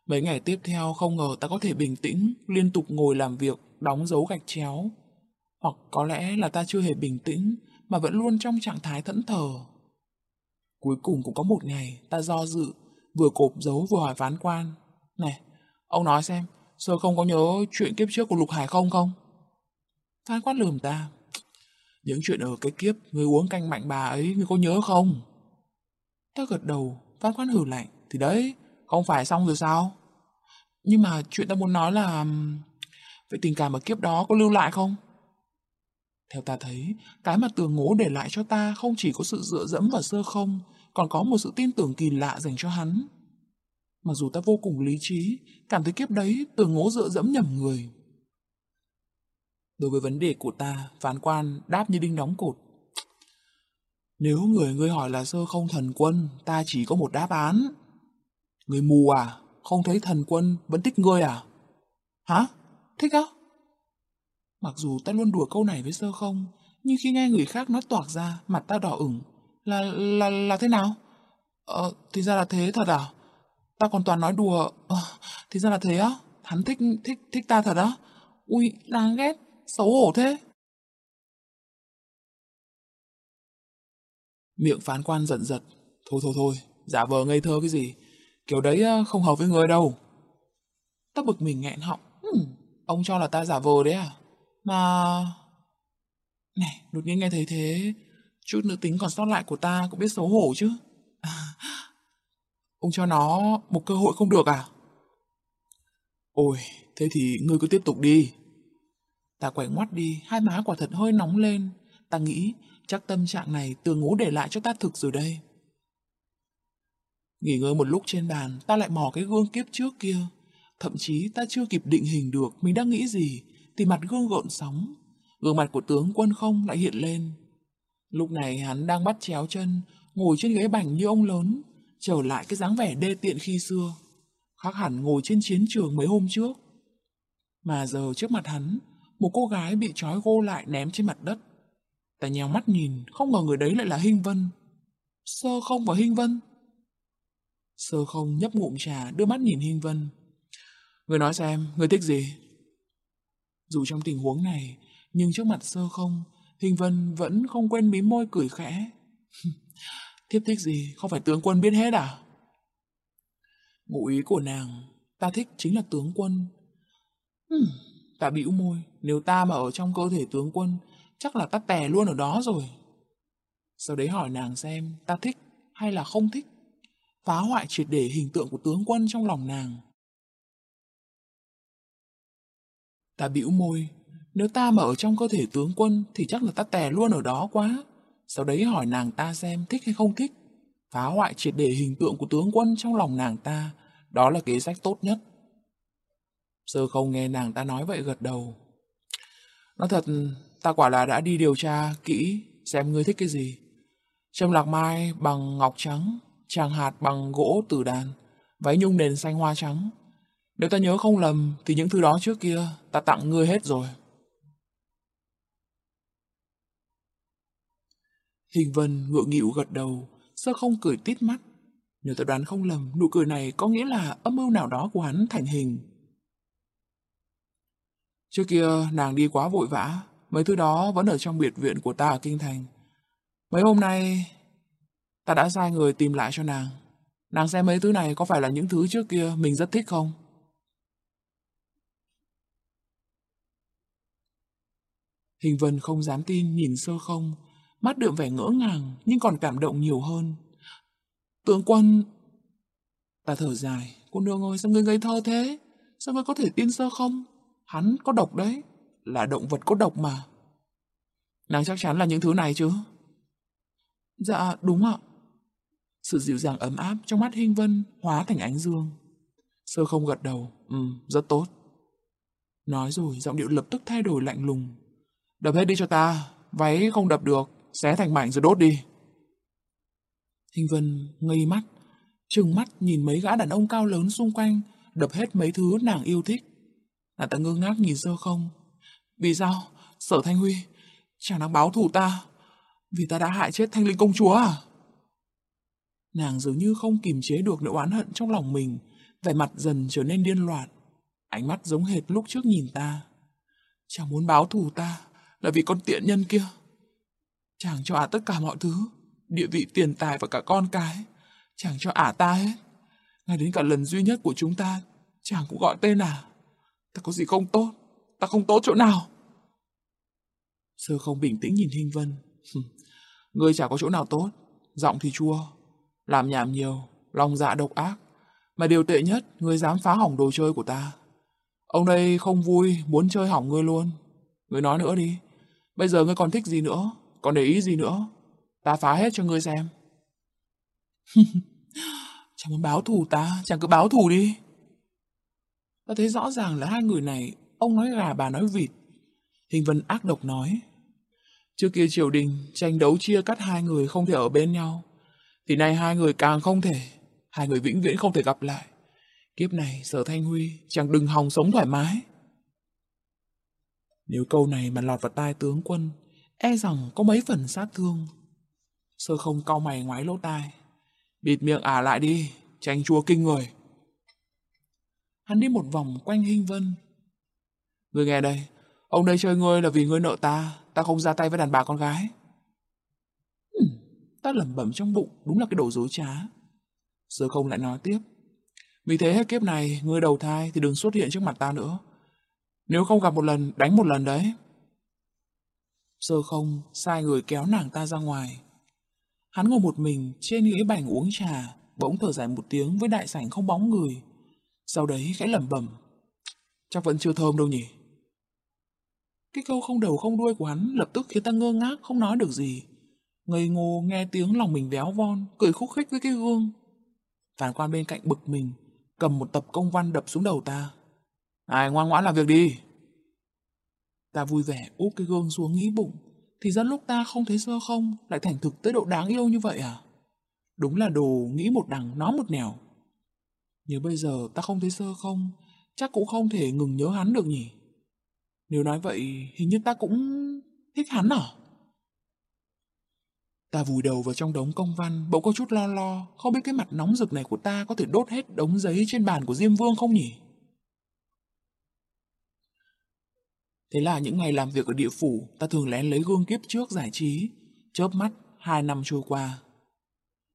Mấy ngày tiếp theo không ngờ ta có thể bình tĩnh, liên tục ngồi làm việc, đóng dấu gạch chéo. Hoặc có lẽ là ta chưa hề bình tĩnh, mà vẫn luôn trong trạng thái thẫn thờ. Cuối cùng cũng có một ngày, ta do dự, vừa cộp dấu vừa hỏi phán quan. Này, ông nói xem, sơ không có nhớ chuyện kiếp trước của Lục Hải không không? Phán quan lườm ta. Những chuyện ở cái kiếp người uống canh mạnh bà ấy, người có nhớ không? Ta gật đầu, phán quan hử lạnh. Thì đấy, không phải xong rồi sao? Nhưng mà chuyện ta muốn nói là... Vậy tình cảm ở kiếp đó có lưu lại không? Theo ta thấy, cái mà tường ngố để lại cho ta không chỉ có sự dựa dẫm và sơ không, còn có một sự tin tưởng kỳ lạ dành cho hắn. Mặc dù ta vô cùng lý trí, cảm thấy kiếp đấy từ ngố dựa dẫm nhầm người. Đối với vấn đề của ta, phán quan đáp như đinh đóng cột. Nếu người ngươi hỏi là sơ không thần quân, ta chỉ có một đáp án. Người mù à? Không thấy thần quân vẫn thích ngươi à? Hả? Thích á? Mặc dù ta luôn đùa câu này với sơ không, nhưng khi nghe người khác nói toạc ra, mặt ta đỏ ửng. Là, là, là thế nào? Ờ, thì ra là thế thật à? Ta còn toàn nói đùa, À, thì ra là thế á? Hắn thích, thích, thích ta thật á? Ui, đáng ghét, xấu hổ thế. Miệng phán quan giận giật. Thôi thôi thôi, giả vờ ngây thơ cái gì? Kiểu đấy ờ, không hợp với người đâu. Ta bực mình nghẹn họng. Hmm, ông cho là ta giả vờ đấy à? Mà... Này, đột nhiên nghe thấy thế, chút nữ tính còn sót lại của ta cũng biết xấu hổ chứ ông cho nó một cơ hội không được à? Ôi, thế thì ngươi cứ tiếp tục đi. Ta quẩy ngoắt đi, hai má quả thật hơi nóng lên. Ta nghĩ chắc tâm trạng này tường ngủ để lại cho ta thực rồi đây. Nghỉ ngơi một lúc trên bàn, ta lại mò cái gương kiếp trước kia. Thậm chí ta chưa kịp định hình được mình đang nghĩ gì, thì mặt gương gợn sóng. Gương mặt của tướng quân không lại hiện lên. Lúc này hắn đang bắt chéo chân, ngồi trên ghế bành như ông lớn, trở lại cái dáng vẻ đê tiện khi xưa. Khác hẳn ngồi trên chiến trường mấy hôm trước. Mà giờ trước mặt hắn, một cô gái bị trói gô lại ném trên mặt đất. Ta nhèo mắt nhìn, không ngờ người đấy lại là Hinh Vân. Sơ không và Hinh Vân. Sơ không nhấp ngụm trà, đưa mắt nhìn Hinh Vân. Người nói xem, người thích gì? Dù trong tình huống này, nhưng trước mặt sơ không, Hình Vân vẫn không quên mím môi cười khẽ. <laughs> Thiếp thích gì, không phải tướng quân biết hết à? Ngụ ý của nàng, ta thích chính là tướng quân. Hmm, ta bĩu môi, nếu ta mà ở trong cơ thể tướng quân, chắc là ta tè luôn ở đó rồi. Sau đấy hỏi nàng xem ta thích hay là không thích, phá hoại triệt để hình tượng của tướng quân trong lòng nàng. Ta bĩu môi, nếu ta mà ở trong cơ thể tướng quân thì chắc là ta tè luôn ở đó quá. Sau đấy hỏi nàng ta xem thích hay không thích. Phá hoại triệt để hình tượng của tướng quân trong lòng nàng ta, đó là kế sách tốt nhất. Sơ không nghe nàng ta nói vậy gật đầu. Nói thật, ta quả là đã đi điều tra kỹ xem ngươi thích cái gì. Trâm lạc mai bằng ngọc trắng, tràng hạt bằng gỗ tử đàn, váy nhung nền xanh hoa trắng, nếu ta nhớ không lầm thì những thứ đó trước kia ta tặng ngươi hết rồi. Hình vân ngượng nghịu gật đầu, sơ không cười tít mắt. Nếu ta đoán không lầm, nụ cười này có nghĩa là âm mưu nào đó của hắn thành hình. Trước kia nàng đi quá vội vã, mấy thứ đó vẫn ở trong biệt viện của ta ở Kinh Thành. Mấy hôm nay, ta đã sai người tìm lại cho nàng. Nàng xem mấy thứ này có phải là những thứ trước kia mình rất thích không? Hình vân không dám tin nhìn sơ không, mắt đượm vẻ ngỡ ngàng nhưng còn cảm động nhiều hơn. Tướng quân... Ta thở dài, cô nương ơi sao ngươi ngây thơ thế? Sao ngươi có thể tin sơ không? Hắn có độc đấy, là động vật có độc mà. Nàng chắc chắn là những thứ này chứ? Dạ, đúng ạ. Sự dịu dàng ấm áp trong mắt Hinh Vân hóa thành ánh dương. Sơ không gật đầu, ừ, rất tốt. Nói rồi giọng điệu lập tức thay đổi lạnh lùng. Đập hết đi cho ta, váy không đập được, xé thành mảnh rồi đốt đi. Hình Vân ngây mắt, trừng mắt nhìn mấy gã đàn ông cao lớn xung quanh, đập hết mấy thứ nàng yêu thích. Nàng ta ngơ ngác nhìn sơ không. Vì sao? Sở Thanh Huy, chàng đang báo thù ta. Vì ta đã hại chết Thanh Linh công chúa à? Nàng dường như không kìm chế được nỗi oán hận trong lòng mình, vẻ mặt dần trở nên điên loạn. Ánh mắt giống hệt lúc trước nhìn ta. Chàng muốn báo thù ta là vì con tiện nhân kia. Chàng cho ả tất cả mọi thứ, địa vị tiền tài và cả con cái. Chàng cho ả ta hết. Ngay đến cả lần duy nhất của chúng ta, chàng cũng gọi tên à. Ta có gì không tốt, ta không tốt chỗ nào. Sơ không bình tĩnh nhìn Hinh Vân. Ngươi chả có chỗ nào tốt, giọng thì chua, làm nhảm nhiều, lòng dạ độc ác. Mà điều tệ nhất, ngươi dám phá hỏng đồ chơi của ta. Ông đây không vui, muốn chơi hỏng ngươi luôn. Ngươi nói nữa đi. Bây giờ ngươi còn thích gì nữa? Còn để ý gì nữa? Ta phá hết cho ngươi xem. <laughs> chẳng muốn báo thù ta, chẳng cứ báo thù đi. Ta thấy rõ ràng là hai người này, ông nói gà bà nói vịt. Hình vân ác độc nói. Trước kia triều đình tranh đấu chia cắt hai người không thể ở bên nhau. Thì nay hai người càng không thể. Hai người vĩnh viễn không thể gặp lại. Kiếp này sở thanh huy chẳng đừng hòng sống thoải mái. Nếu câu này mà lọt vào tai tướng quân, e rằng có mấy phần sát thương. Sơ không cau mày ngoái lỗ tai. Bịt miệng ả lại đi, tranh chua kinh người. Hắn đi một vòng quanh hình Vân. Người nghe đây, ông đây chơi ngươi là vì ngươi nợ ta, ta không ra tay với đàn bà con gái. Ừ, ta lẩm bẩm trong bụng, đúng là cái đồ dối trá. Sơ không lại nói tiếp. Vì thế hết kiếp này, ngươi đầu thai thì đừng xuất hiện trước mặt ta nữa. Nếu không gặp một lần, đánh một lần đấy. Sơ không sai người kéo nàng ta ra ngoài. Hắn ngồi một mình trên ghế bành uống trà, bỗng thở dài một tiếng với đại sảnh không bóng người. Sau đấy khẽ lẩm bẩm. Chắc vẫn chưa thơm đâu nhỉ. Cái câu không đầu không đuôi của hắn lập tức khiến ta ngơ ngác không nói được gì. Ngây ngô nghe tiếng lòng mình véo von, cười khúc khích với cái gương. Phản quan bên cạnh bực mình, cầm một tập công văn đập xuống đầu ta. Ai ngoan ngoãn làm việc đi. Ta vui vẻ úp cái gương xuống nghĩ bụng, thì ra lúc ta không thấy sơ không, lại thành thực tới độ đáng yêu như vậy à? Đúng là đồ nghĩ một đằng nói một nẻo. Nếu bây giờ ta không thấy sơ không, chắc cũng không thể ngừng nhớ hắn được nhỉ. Nếu nói vậy, hình như ta cũng thích hắn à? Ta vùi đầu vào trong đống công văn, bỗng có chút lo lo, không biết cái mặt nóng rực này của ta có thể đốt hết đống giấy trên bàn của Diêm Vương không nhỉ? Thế là những ngày làm việc ở địa phủ, ta thường lén lấy gương kiếp trước giải trí, chớp mắt, hai năm trôi qua.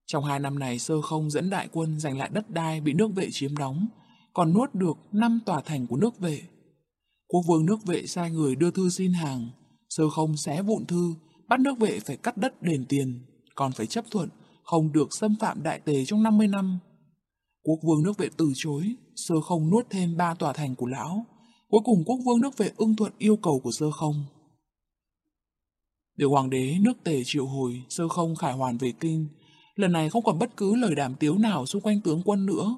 Trong hai năm này, Sơ không dẫn đại quân giành lại đất đai bị nước vệ chiếm đóng, còn nuốt được năm tòa thành của nước vệ. Quốc vương nước vệ sai người đưa thư xin hàng, Sơ không xé vụn thư, bắt nước vệ phải cắt đất đền tiền, còn phải chấp thuận, không được xâm phạm đại tề trong 50 năm. Quốc vương nước vệ từ chối, Sơ không nuốt thêm ba tòa thành của lão, Cuối cùng quốc vương nước vệ ưng thuận yêu cầu của sơ không. Điều hoàng đế nước tề triệu hồi sơ không khải hoàn về kinh, lần này không còn bất cứ lời đàm tiếu nào xung quanh tướng quân nữa.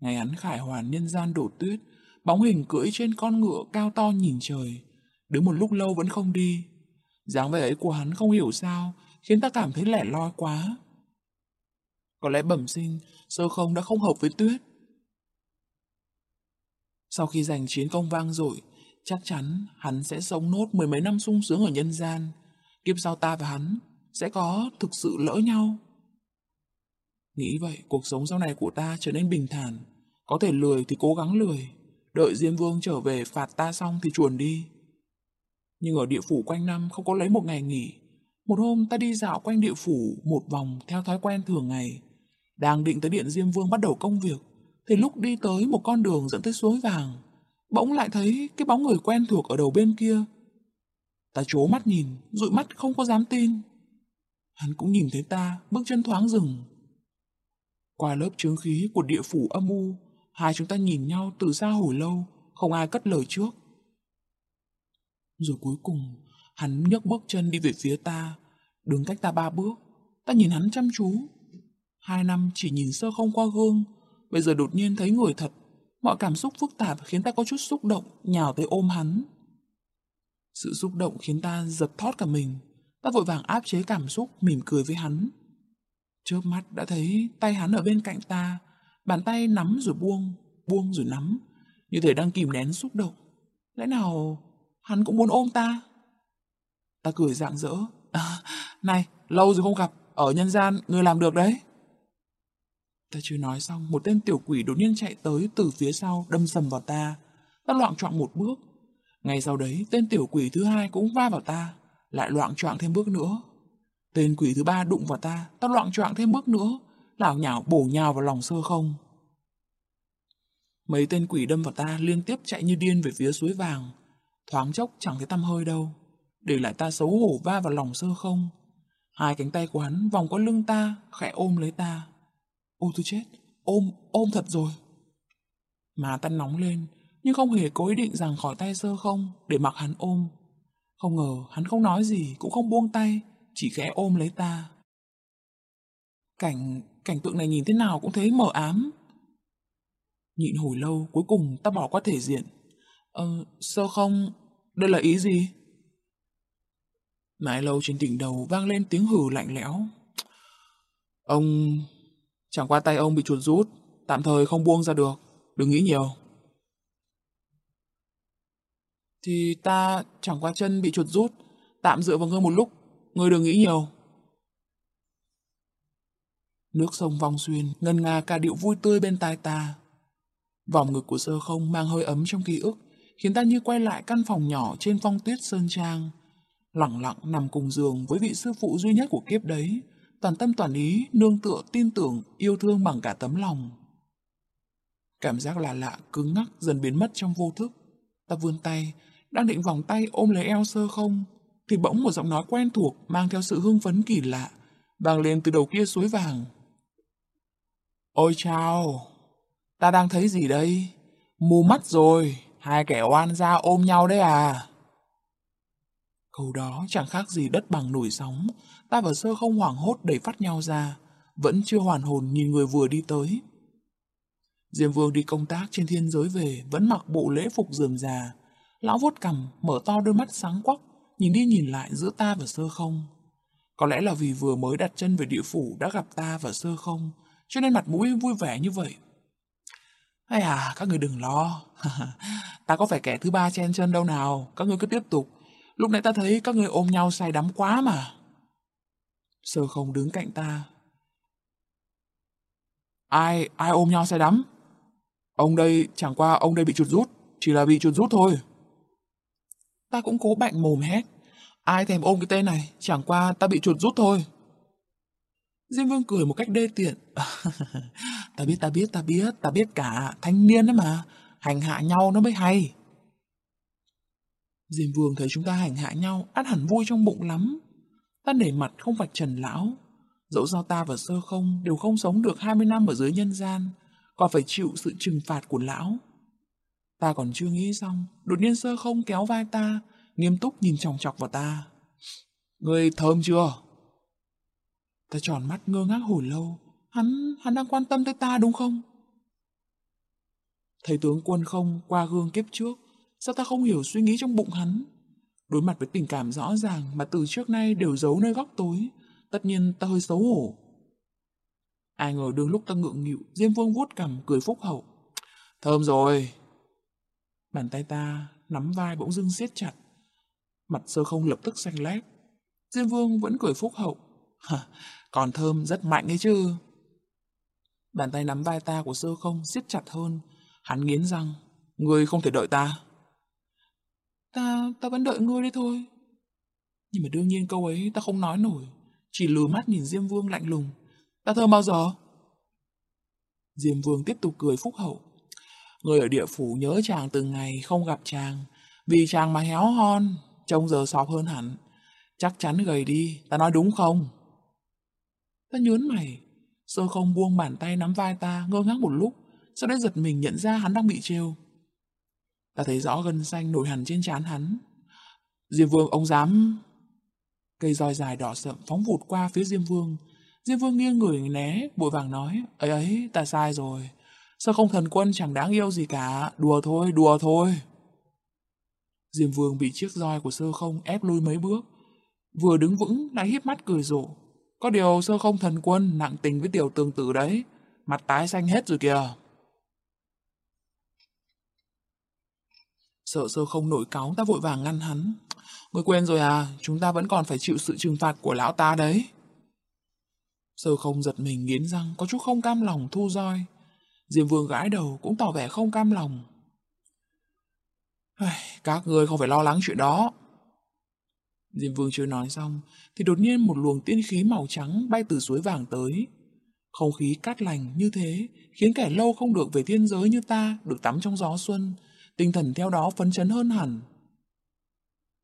Ngày hắn khải hoàn nhân gian đổ tuyết, bóng hình cưỡi trên con ngựa cao to nhìn trời, đứng một lúc lâu vẫn không đi. dáng vẻ ấy của hắn không hiểu sao, khiến ta cảm thấy lẻ loi quá. Có lẽ bẩm sinh, sơ không đã không hợp với tuyết. Sau khi giành chiến công vang dội, chắc chắn hắn sẽ sống nốt mười mấy năm sung sướng ở nhân gian. Kiếp sau ta và hắn sẽ có thực sự lỡ nhau. Nghĩ vậy, cuộc sống sau này của ta trở nên bình thản. Có thể lười thì cố gắng lười. Đợi Diêm Vương trở về phạt ta xong thì chuồn đi. Nhưng ở địa phủ quanh năm không có lấy một ngày nghỉ. Một hôm ta đi dạo quanh địa phủ một vòng theo thói quen thường ngày. Đang định tới điện Diêm Vương bắt đầu công việc thì lúc đi tới một con đường dẫn tới suối vàng, bỗng lại thấy cái bóng người quen thuộc ở đầu bên kia. Ta chố mắt nhìn, dụi mắt không có dám tin. Hắn cũng nhìn thấy ta, bước chân thoáng dừng. Qua lớp chướng khí của địa phủ âm u, hai chúng ta nhìn nhau từ xa hồi lâu, không ai cất lời trước. Rồi cuối cùng, hắn nhấc bước chân đi về phía ta, đứng cách ta ba bước. Ta nhìn hắn chăm chú. Hai năm chỉ nhìn sơ không qua gương, Bây giờ đột nhiên thấy người thật, mọi cảm xúc phức tạp khiến ta có chút xúc động, nhào tới ôm hắn. Sự xúc động khiến ta giật thót cả mình, ta vội vàng áp chế cảm xúc, mỉm cười với hắn. Chớp mắt đã thấy tay hắn ở bên cạnh ta, bàn tay nắm rồi buông, buông rồi nắm, như thể đang kìm nén xúc động. Lẽ nào hắn cũng muốn ôm ta? Ta cười rạng rỡ. À, này, lâu rồi không gặp, ở nhân gian người làm được đấy. Ta chưa nói xong, một tên tiểu quỷ đột nhiên chạy tới từ phía sau, đâm sầm vào ta. Ta loạn trọng một bước. Ngay sau đấy, tên tiểu quỷ thứ hai cũng va vào ta, lại loạn trọng thêm bước nữa. Tên quỷ thứ ba đụng vào ta, ta loạn trọng thêm bước nữa, lảo nhảo bổ nhào vào lòng sơ không. Mấy tên quỷ đâm vào ta liên tiếp chạy như điên về phía suối vàng. Thoáng chốc chẳng thấy tăm hơi đâu. Để lại ta xấu hổ va vào lòng sơ không. Hai cánh tay của hắn vòng qua lưng ta, khẽ ôm lấy ta. Ôi tôi chết, ôm, ôm thật rồi. Má ta nóng lên, nhưng không hề có ý định rằng khỏi tay sơ không để mặc hắn ôm. Không ngờ hắn không nói gì, cũng không buông tay, chỉ khẽ ôm lấy ta. Cảnh, cảnh tượng này nhìn thế nào cũng thấy mờ ám. Nhịn hồi lâu, cuối cùng ta bỏ qua thể diện. Ờ, sơ không, đây là ý gì? Mãi lâu trên đỉnh đầu vang lên tiếng hừ lạnh lẽo. Ông... Chẳng qua tay ông bị chuột rút, tạm thời không buông ra được, đừng nghĩ nhiều. Thì ta chẳng qua chân bị chuột rút, tạm dựa vào ngươi một lúc, ngươi đừng nghĩ nhiều. Nước sông vòng xuyên, ngân nga ca điệu vui tươi bên tai ta. Vòng ngực của sơ không mang hơi ấm trong ký ức, khiến ta như quay lại căn phòng nhỏ trên phong tuyết sơn trang. Lặng lặng nằm cùng giường với vị sư phụ duy nhất của kiếp đấy, toàn tâm toàn ý, nương tựa, tin tưởng, yêu thương bằng cả tấm lòng. Cảm giác lạ lạ, cứng ngắc dần biến mất trong vô thức. Ta vươn tay, đang định vòng tay ôm lấy eo sơ không, thì bỗng một giọng nói quen thuộc mang theo sự hưng phấn kỳ lạ, vang lên từ đầu kia suối vàng. Ôi chào, ta đang thấy gì đây? Mù mắt rồi, hai kẻ oan gia ôm nhau đấy à? Câu đó chẳng khác gì đất bằng nổi sóng, ta và sơ không hoảng hốt đẩy phát nhau ra, vẫn chưa hoàn hồn nhìn người vừa đi tới. Diêm Vương đi công tác trên thiên giới về, vẫn mặc bộ lễ phục dườm già. Lão vuốt cằm, mở to đôi mắt sáng quắc, nhìn đi nhìn lại giữa ta và sơ không. Có lẽ là vì vừa mới đặt chân về địa phủ đã gặp ta và sơ không, cho nên mặt mũi vui vẻ như vậy. Hay à, các người đừng lo. <laughs> ta có phải kẻ thứ ba chen chân đâu nào, các người cứ tiếp tục. Lúc nãy ta thấy các người ôm nhau say đắm quá mà. Sơ không đứng cạnh ta. Ai, ai ôm nhau say đắm? Ông đây, chẳng qua ông đây bị chuột rút, chỉ là bị chuột rút thôi. Ta cũng cố bạnh mồm hét. Ai thèm ôm cái tên này, chẳng qua ta bị chuột rút thôi. Diêm Vương cười một cách đê tiện. <laughs> ta biết, ta biết, ta biết, ta biết cả, thanh niên đấy mà. Hành hạ nhau nó mới hay. Diêm Vương thấy chúng ta hành hạ nhau, át hẳn vui trong bụng lắm. Ta để mặt không vạch trần lão. Dẫu sao ta và sơ không đều không sống được 20 năm ở dưới nhân gian, còn phải chịu sự trừng phạt của lão. Ta còn chưa nghĩ xong, đột nhiên sơ không kéo vai ta, nghiêm túc nhìn chòng chọc vào ta. Người thơm chưa? Ta tròn mắt ngơ ngác hồi lâu, hắn, hắn đang quan tâm tới ta đúng không? Thấy tướng quân không qua gương kiếp trước, sao ta không hiểu suy nghĩ trong bụng hắn? Đối mặt với tình cảm rõ ràng mà từ trước nay đều giấu nơi góc tối, tất nhiên ta hơi xấu hổ. Ai ngờ đương lúc ta ngượng nghịu, Diêm Vương vuốt cằm cười phúc hậu. Thơm rồi. Bàn tay ta nắm vai bỗng dưng siết chặt. Mặt sơ không lập tức xanh lét. Diêm Vương vẫn cười phúc hậu. còn thơm rất mạnh ấy chứ. Bàn tay nắm vai ta của sơ không siết chặt hơn. Hắn nghiến răng. Ngươi không thể đợi ta. Ta, ta vẫn đợi ngươi đấy thôi. Nhưng mà đương nhiên câu ấy ta không nói nổi. Chỉ lừa mắt nhìn Diêm Vương lạnh lùng. Ta thơm bao giờ? Diêm Vương tiếp tục cười phúc hậu. Người ở địa phủ nhớ chàng từng ngày không gặp chàng. Vì chàng mà héo hon, trông giờ sọp hơn hẳn. Chắc chắn gầy đi, ta nói đúng không? Ta nhớn mày. Sơ không buông bàn tay nắm vai ta, ngơ ngác một lúc. Sau đấy giật mình nhận ra hắn đang bị trêu. Ta thấy rõ gân xanh nổi hẳn trên trán hắn. Diêm Vương ông dám... Cây roi dài đỏ sậm phóng vụt qua phía Diêm Vương. Diêm Vương nghiêng người né, bội vàng nói, ấy ấy, ta sai rồi. Sao không thần quân chẳng đáng yêu gì cả, đùa thôi, đùa thôi. Diêm Vương bị chiếc roi của sơ không ép lui mấy bước. Vừa đứng vững lại hiếp mắt cười rộ. Có điều sơ không thần quân nặng tình với tiểu tương tử đấy. Mặt tái xanh hết rồi kìa. Sợ sơ không nổi cáu ta vội vàng ngăn hắn. Ngươi quên rồi à, chúng ta vẫn còn phải chịu sự trừng phạt của lão ta đấy. Sơ không giật mình nghiến răng, có chút không cam lòng thu roi. Diêm vương gãi đầu cũng tỏ vẻ không cam lòng. Các người không phải lo lắng chuyện đó. Diêm vương chưa nói xong, thì đột nhiên một luồng tiên khí màu trắng bay từ suối vàng tới. Không khí cát lành như thế, khiến kẻ lâu không được về thiên giới như ta được tắm trong gió xuân, tinh thần theo đó phấn chấn hơn hẳn.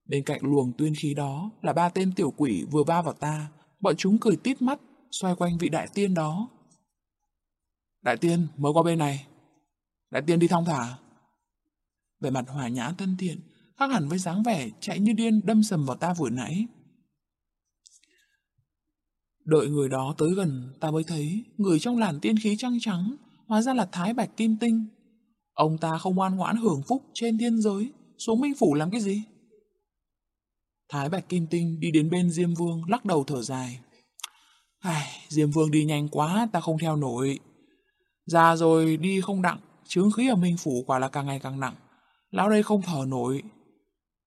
Bên cạnh luồng tuyên khí đó là ba tên tiểu quỷ vừa va vào ta, bọn chúng cười tít mắt, xoay quanh vị đại tiên đó. Đại tiên, mới qua bên này. Đại tiên đi thong thả. Vẻ mặt hòa nhã thân thiện, khác hẳn với dáng vẻ chạy như điên đâm sầm vào ta vừa nãy. Đợi người đó tới gần, ta mới thấy người trong làn tiên khí trăng trắng, hóa ra là Thái Bạch Kim Tinh. Ông ta không ngoan ngoãn hưởng phúc trên thiên giới, xuống minh phủ làm cái gì? Thái Bạch Kim Tinh đi đến bên Diêm Vương, lắc đầu thở dài. Ai, Diêm Vương đi nhanh quá, ta không theo nổi. Già rồi đi không đặng, chướng khí ở Minh Phủ quả là càng ngày càng nặng. Lão đây không thở nổi.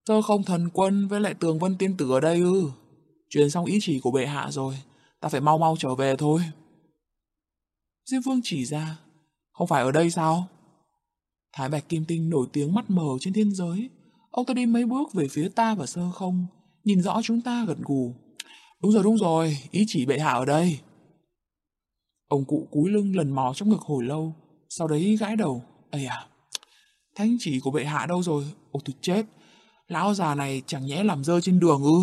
Tơ không thần quân với lại tường vân tiên tử ở đây ư. Truyền xong ý chỉ của bệ hạ rồi, ta phải mau mau trở về thôi. Diêm Vương chỉ ra, không phải ở đây sao? Thái Bạch Kim Tinh nổi tiếng mắt mờ trên thiên giới. Ông ta đi mấy bước về phía ta và sơ không, nhìn rõ chúng ta gật gù. Đúng rồi, đúng rồi, ý chỉ bệ hạ ở đây. Ông cụ cúi lưng lần mò trong ngực hồi lâu, sau đấy gãi đầu. Ây à, thánh chỉ của bệ hạ đâu rồi? Ôi tôi chết, lão già này chẳng nhẽ làm dơ trên đường ư?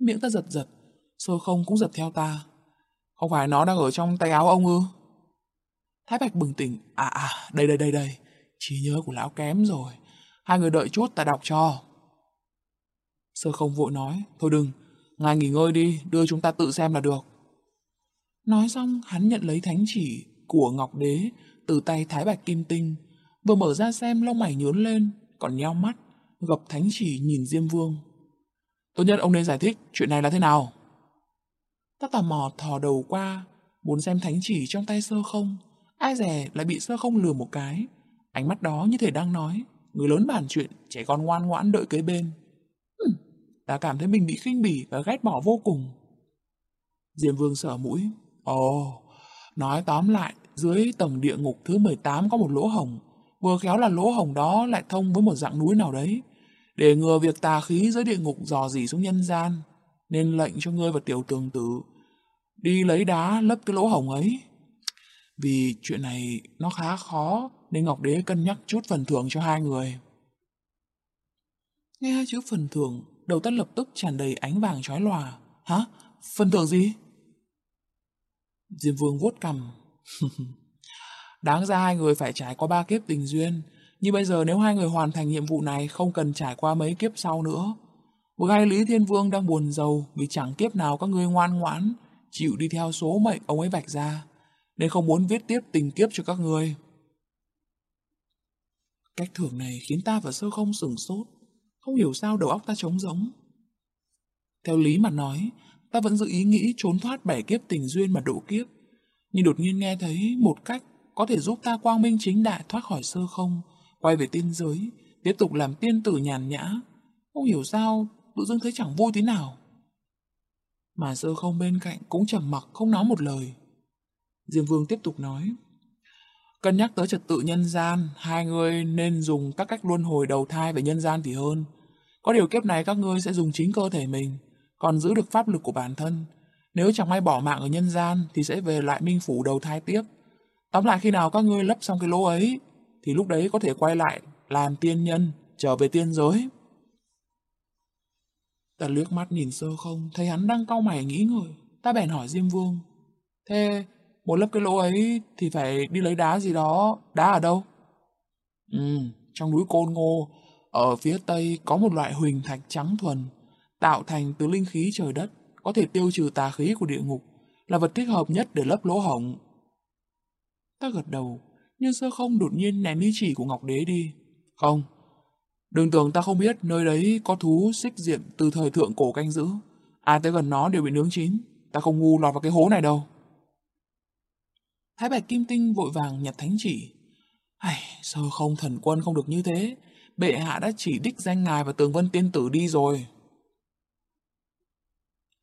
Miệng ta giật giật, sơ không cũng giật theo ta. Không phải nó đang ở trong tay áo ông ư? Thái Bạch bừng tỉnh, à à, đây đây đây đây, trí nhớ của lão kém rồi. Hai người đợi chút ta đọc cho. Sơ không vội nói, thôi đừng, ngài nghỉ ngơi đi, đưa chúng ta tự xem là được. Nói xong, hắn nhận lấy thánh chỉ của Ngọc Đế từ tay Thái Bạch Kim Tinh, vừa mở ra xem lông mày nhướng lên, còn nheo mắt, gập thánh chỉ nhìn Diêm Vương. Tốt nhất ông nên giải thích chuyện này là thế nào. Ta tò mò thò đầu qua, muốn xem thánh chỉ trong tay sơ không. Ai rẻ lại bị sơ không lừa một cái. Ánh mắt đó như thể đang nói, người lớn bàn chuyện, trẻ con ngoan ngoãn đợi kế bên. Ừm, ta cảm thấy mình bị khinh bỉ và ghét bỏ vô cùng. Diêm Vương sợ mũi. Ồ, nói tóm lại, dưới tầng địa ngục thứ 18 có một lỗ hồng. Vừa khéo là lỗ hồng đó lại thông với một dạng núi nào đấy. Để ngừa việc tà khí dưới địa ngục dò dỉ xuống nhân gian, nên lệnh cho ngươi và tiểu tường tử đi lấy đá lấp cái lỗ hồng ấy. Vì chuyện này nó khá khó, nên Ngọc Đế cân nhắc chút phần thưởng cho hai người. Nghe hai chữ phần thưởng, đầu tắt lập tức tràn đầy ánh vàng chói lòa. Hả? Phần thưởng gì? Diêm Vương vuốt cằm. <laughs> Đáng ra hai người phải trải qua ba kiếp tình duyên, nhưng bây giờ nếu hai người hoàn thành nhiệm vụ này không cần trải qua mấy kiếp sau nữa. Vừa hay Lý Thiên Vương đang buồn giàu vì chẳng kiếp nào các ngươi ngoan ngoãn, chịu đi theo số mệnh ông ấy vạch ra, nên không muốn viết tiếp tình kiếp cho các ngươi. Cách thưởng này khiến ta và sơ không sửng sốt, không hiểu sao đầu óc ta trống rỗng. Theo lý mà nói, ta vẫn giữ ý nghĩ trốn thoát bảy kiếp tình duyên mà độ kiếp, nhưng đột nhiên nghe thấy một cách có thể giúp ta quang minh chính đại thoát khỏi sơ không, quay về tiên giới, tiếp tục làm tiên tử nhàn nhã. Không hiểu sao, tự dưng thấy chẳng vui tí nào. Mà sơ không bên cạnh cũng trầm mặc không nói một lời. Diêm Vương tiếp tục nói. Cân nhắc tới trật tự nhân gian, hai người nên dùng các cách luân hồi đầu thai về nhân gian thì hơn. Có điều kiếp này các ngươi sẽ dùng chính cơ thể mình, còn giữ được pháp lực của bản thân. Nếu chẳng may bỏ mạng ở nhân gian thì sẽ về lại minh phủ đầu thai tiếp. Tóm lại khi nào các ngươi lấp xong cái lỗ ấy, thì lúc đấy có thể quay lại làm tiên nhân, trở về tiên giới. Ta lướt mắt nhìn sơ không, thấy hắn đang cau mày nghĩ ngợi. Ta bèn hỏi Diêm Vương. Thế, muốn lấp cái lỗ ấy thì phải đi lấy đá gì đó. Đá ở đâu? Ừ, trong núi Côn Ngô, ở phía tây có một loại huỳnh thạch trắng thuần, tạo thành từ linh khí trời đất, có thể tiêu trừ tà khí của địa ngục, là vật thích hợp nhất để lấp lỗ hổng. Ta gật đầu, nhưng sơ không đột nhiên ném ý chỉ của Ngọc Đế đi. Không, đừng tưởng ta không biết nơi đấy có thú xích diệm từ thời thượng cổ canh giữ. Ai tới gần nó đều bị nướng chín, ta không ngu lọt vào cái hố này đâu. Thái Bạch Kim Tinh vội vàng nhặt thánh chỉ. Ai, sơ không thần quân không được như thế, bệ hạ đã chỉ đích danh ngài và tường vân tiên tử đi rồi.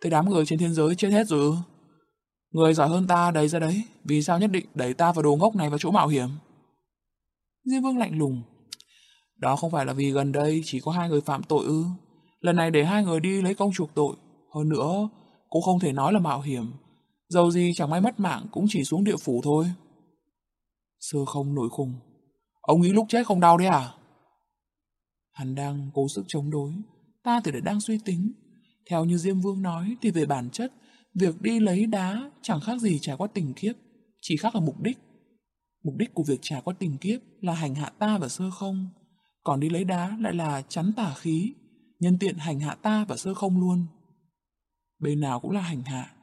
Thế đám người trên thiên giới chết hết rồi Người giỏi hơn ta đầy ra đấy, vì sao nhất định đẩy ta vào đồ ngốc này vào chỗ mạo hiểm? Diêm Vương lạnh lùng. Đó không phải là vì gần đây chỉ có hai người phạm tội ư. Lần này để hai người đi lấy công chuộc tội. Hơn nữa, cũng không thể nói là mạo hiểm. Dầu gì chẳng may mất mạng cũng chỉ xuống địa phủ thôi. Sơ không nổi khùng. Ông nghĩ lúc chết không đau đấy à? Hắn đang cố sức chống đối. Ta thì đã đang suy tính. Theo như Diêm Vương nói thì về bản chất, việc đi lấy đá chẳng khác gì trải qua tình kiếp. Chỉ khác ở mục đích. Mục đích của việc trải qua tình kiếp là hành hạ ta và sơ không. Còn đi lấy đá lại là chắn tả khí, nhân tiện hành hạ ta và sơ không luôn. Bên nào cũng là hành hạ.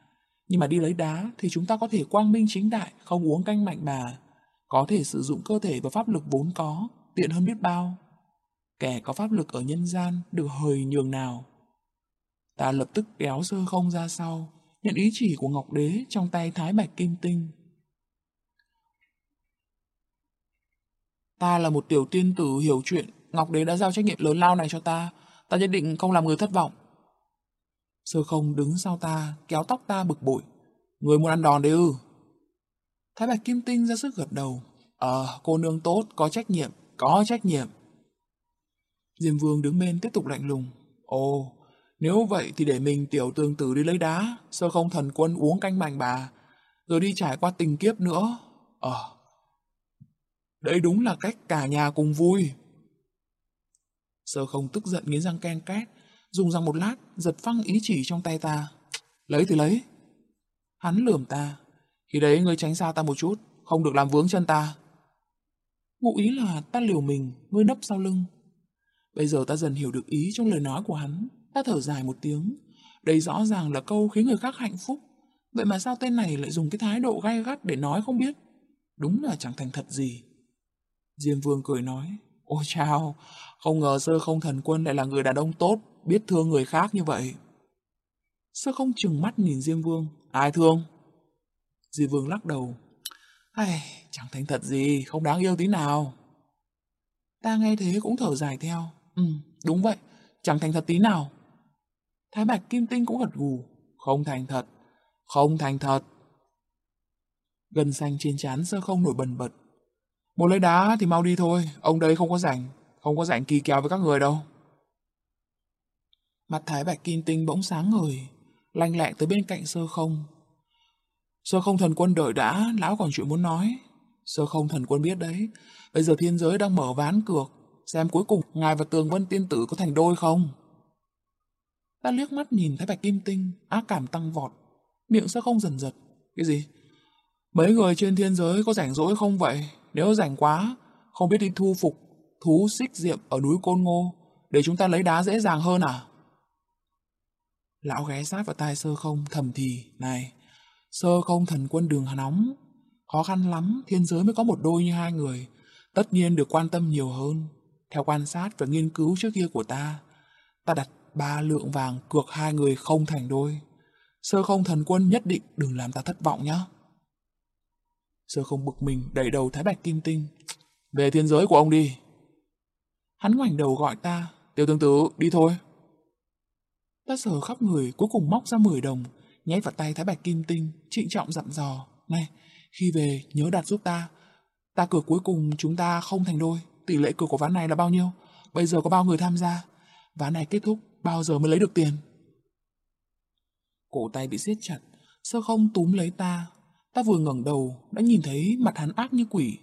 Nhưng mà đi lấy đá thì chúng ta có thể quang minh chính đại, không uống canh mạnh bà. Có thể sử dụng cơ thể và pháp lực vốn có, tiện hơn biết bao. Kẻ có pháp lực ở nhân gian được hời nhường nào. Ta lập tức kéo sơ không ra sau, nhận ý chỉ của Ngọc Đế trong tay Thái Bạch Kim Tinh. Ta là một tiểu tiên tử hiểu chuyện, Ngọc Đế đã giao trách nhiệm lớn lao này cho ta, ta nhất định không làm người thất vọng. Sơ không đứng sau ta, kéo tóc ta bực bội. Người muốn ăn đòn đấy ư? Thái Bạch Kim Tinh ra sức gật đầu. Ờ, cô nương tốt, có trách nhiệm, có trách nhiệm. Diêm Vương đứng bên tiếp tục lạnh lùng. Ồ, nếu vậy thì để mình tiểu tương tử đi lấy đá, sơ không thần quân uống canh mạnh bà, rồi đi trải qua tình kiếp nữa. Ờ, đây đúng là cách cả nhà cùng vui. Sơ không tức giận nghiến răng ken két, dùng răng một lát, giật phăng ý chỉ trong tay ta. Lấy thì lấy. Hắn lườm ta. Khi đấy ngươi tránh xa ta một chút, không được làm vướng chân ta. Ngụ ý là ta liều mình, ngươi nấp sau lưng. Bây giờ ta dần hiểu được ý trong lời nói của hắn. Ta thở dài một tiếng. Đây rõ ràng là câu khiến người khác hạnh phúc. Vậy mà sao tên này lại dùng cái thái độ gai gắt để nói không biết? Đúng là chẳng thành thật gì. Diêm Vương cười nói, Ôi chào, không ngờ sơ không thần quân lại là người đàn ông tốt, biết thương người khác như vậy. Sơ không chừng mắt nhìn Diêm Vương, ai thương? Diêm Vương lắc đầu, Ai, chẳng thành thật gì, không đáng yêu tí nào. Ta nghe thế cũng thở dài theo, Ừ, đúng vậy, chẳng thành thật tí nào. Thái Bạch Kim Tinh cũng gật gù, không thành thật, không thành thật. Gần xanh trên trán sơ không nổi bần bật, Muốn lấy đá thì mau đi thôi, ông đây không có rảnh, không có rảnh kỳ kèo với các người đâu. Mặt thái bạch kim tinh bỗng sáng ngời, lanh lẹ tới bên cạnh sơ không. Sơ không thần quân đợi đã, lão còn chuyện muốn nói. Sơ không thần quân biết đấy, bây giờ thiên giới đang mở ván cược, xem cuối cùng ngài và tường vân tiên tử có thành đôi không. Ta liếc mắt nhìn thái bạch kim tinh, ác cảm tăng vọt, miệng sơ không dần giật. Cái gì? Mấy người trên thiên giới có rảnh rỗi không vậy? Nếu rảnh quá, không biết đi thu phục thú xích diệm ở núi Côn Ngô, để chúng ta lấy đá dễ dàng hơn à? Lão ghé sát vào tai sơ không thầm thì, này, sơ không thần quân đường nóng, khó khăn lắm, thiên giới mới có một đôi như hai người, tất nhiên được quan tâm nhiều hơn. Theo quan sát và nghiên cứu trước kia của ta, ta đặt ba lượng vàng cược hai người không thành đôi. Sơ không thần quân nhất định đừng làm ta thất vọng nhé. Sơ không bực mình đẩy đầu Thái Bạch Kim Tinh. Về thiên giới của ông đi. Hắn ngoảnh đầu gọi ta. Tiêu tương tử, đi thôi. Ta sờ khắp người, cuối cùng móc ra 10 đồng, nhét vào tay Thái Bạch Kim Tinh, trịnh trọng dặn dò. Này, khi về, nhớ đặt giúp ta. Ta cược cuối cùng chúng ta không thành đôi. Tỷ lệ cược của ván này là bao nhiêu? Bây giờ có bao người tham gia? Ván này kết thúc, bao giờ mới lấy được tiền? Cổ tay bị siết chặt, sơ không túm lấy ta, Ta vừa ngẩng đầu đã nhìn thấy mặt hắn ác như quỷ.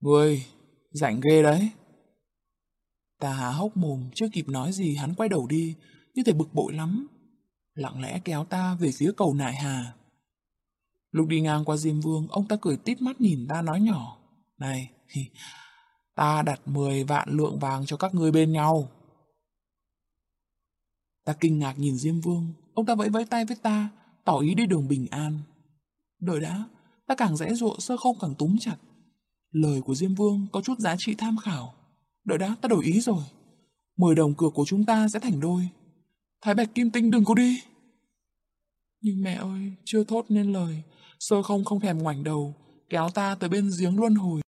Người, rảnh ghê đấy. Ta há hốc mồm chưa kịp nói gì hắn quay đầu đi, như thể bực bội lắm. Lặng lẽ kéo ta về phía cầu nại hà. Lúc đi ngang qua Diêm Vương, ông ta cười tít mắt nhìn ta nói nhỏ. Này, ta đặt 10 vạn lượng vàng cho các ngươi bên nhau. Ta kinh ngạc nhìn Diêm Vương, ông ta vẫy vẫy tay với ta, tỏ ý đi đường bình an. Đợi đã, ta càng dễ dụa sơ không càng túm chặt. Lời của Diêm Vương có chút giá trị tham khảo. Đợi đã, ta đổi ý rồi. Mười đồng cược của chúng ta sẽ thành đôi. Thái Bạch Kim Tinh đừng có đi. Nhưng mẹ ơi, chưa thốt nên lời, sơ không không thèm ngoảnh đầu, kéo ta tới bên giếng luân hồi.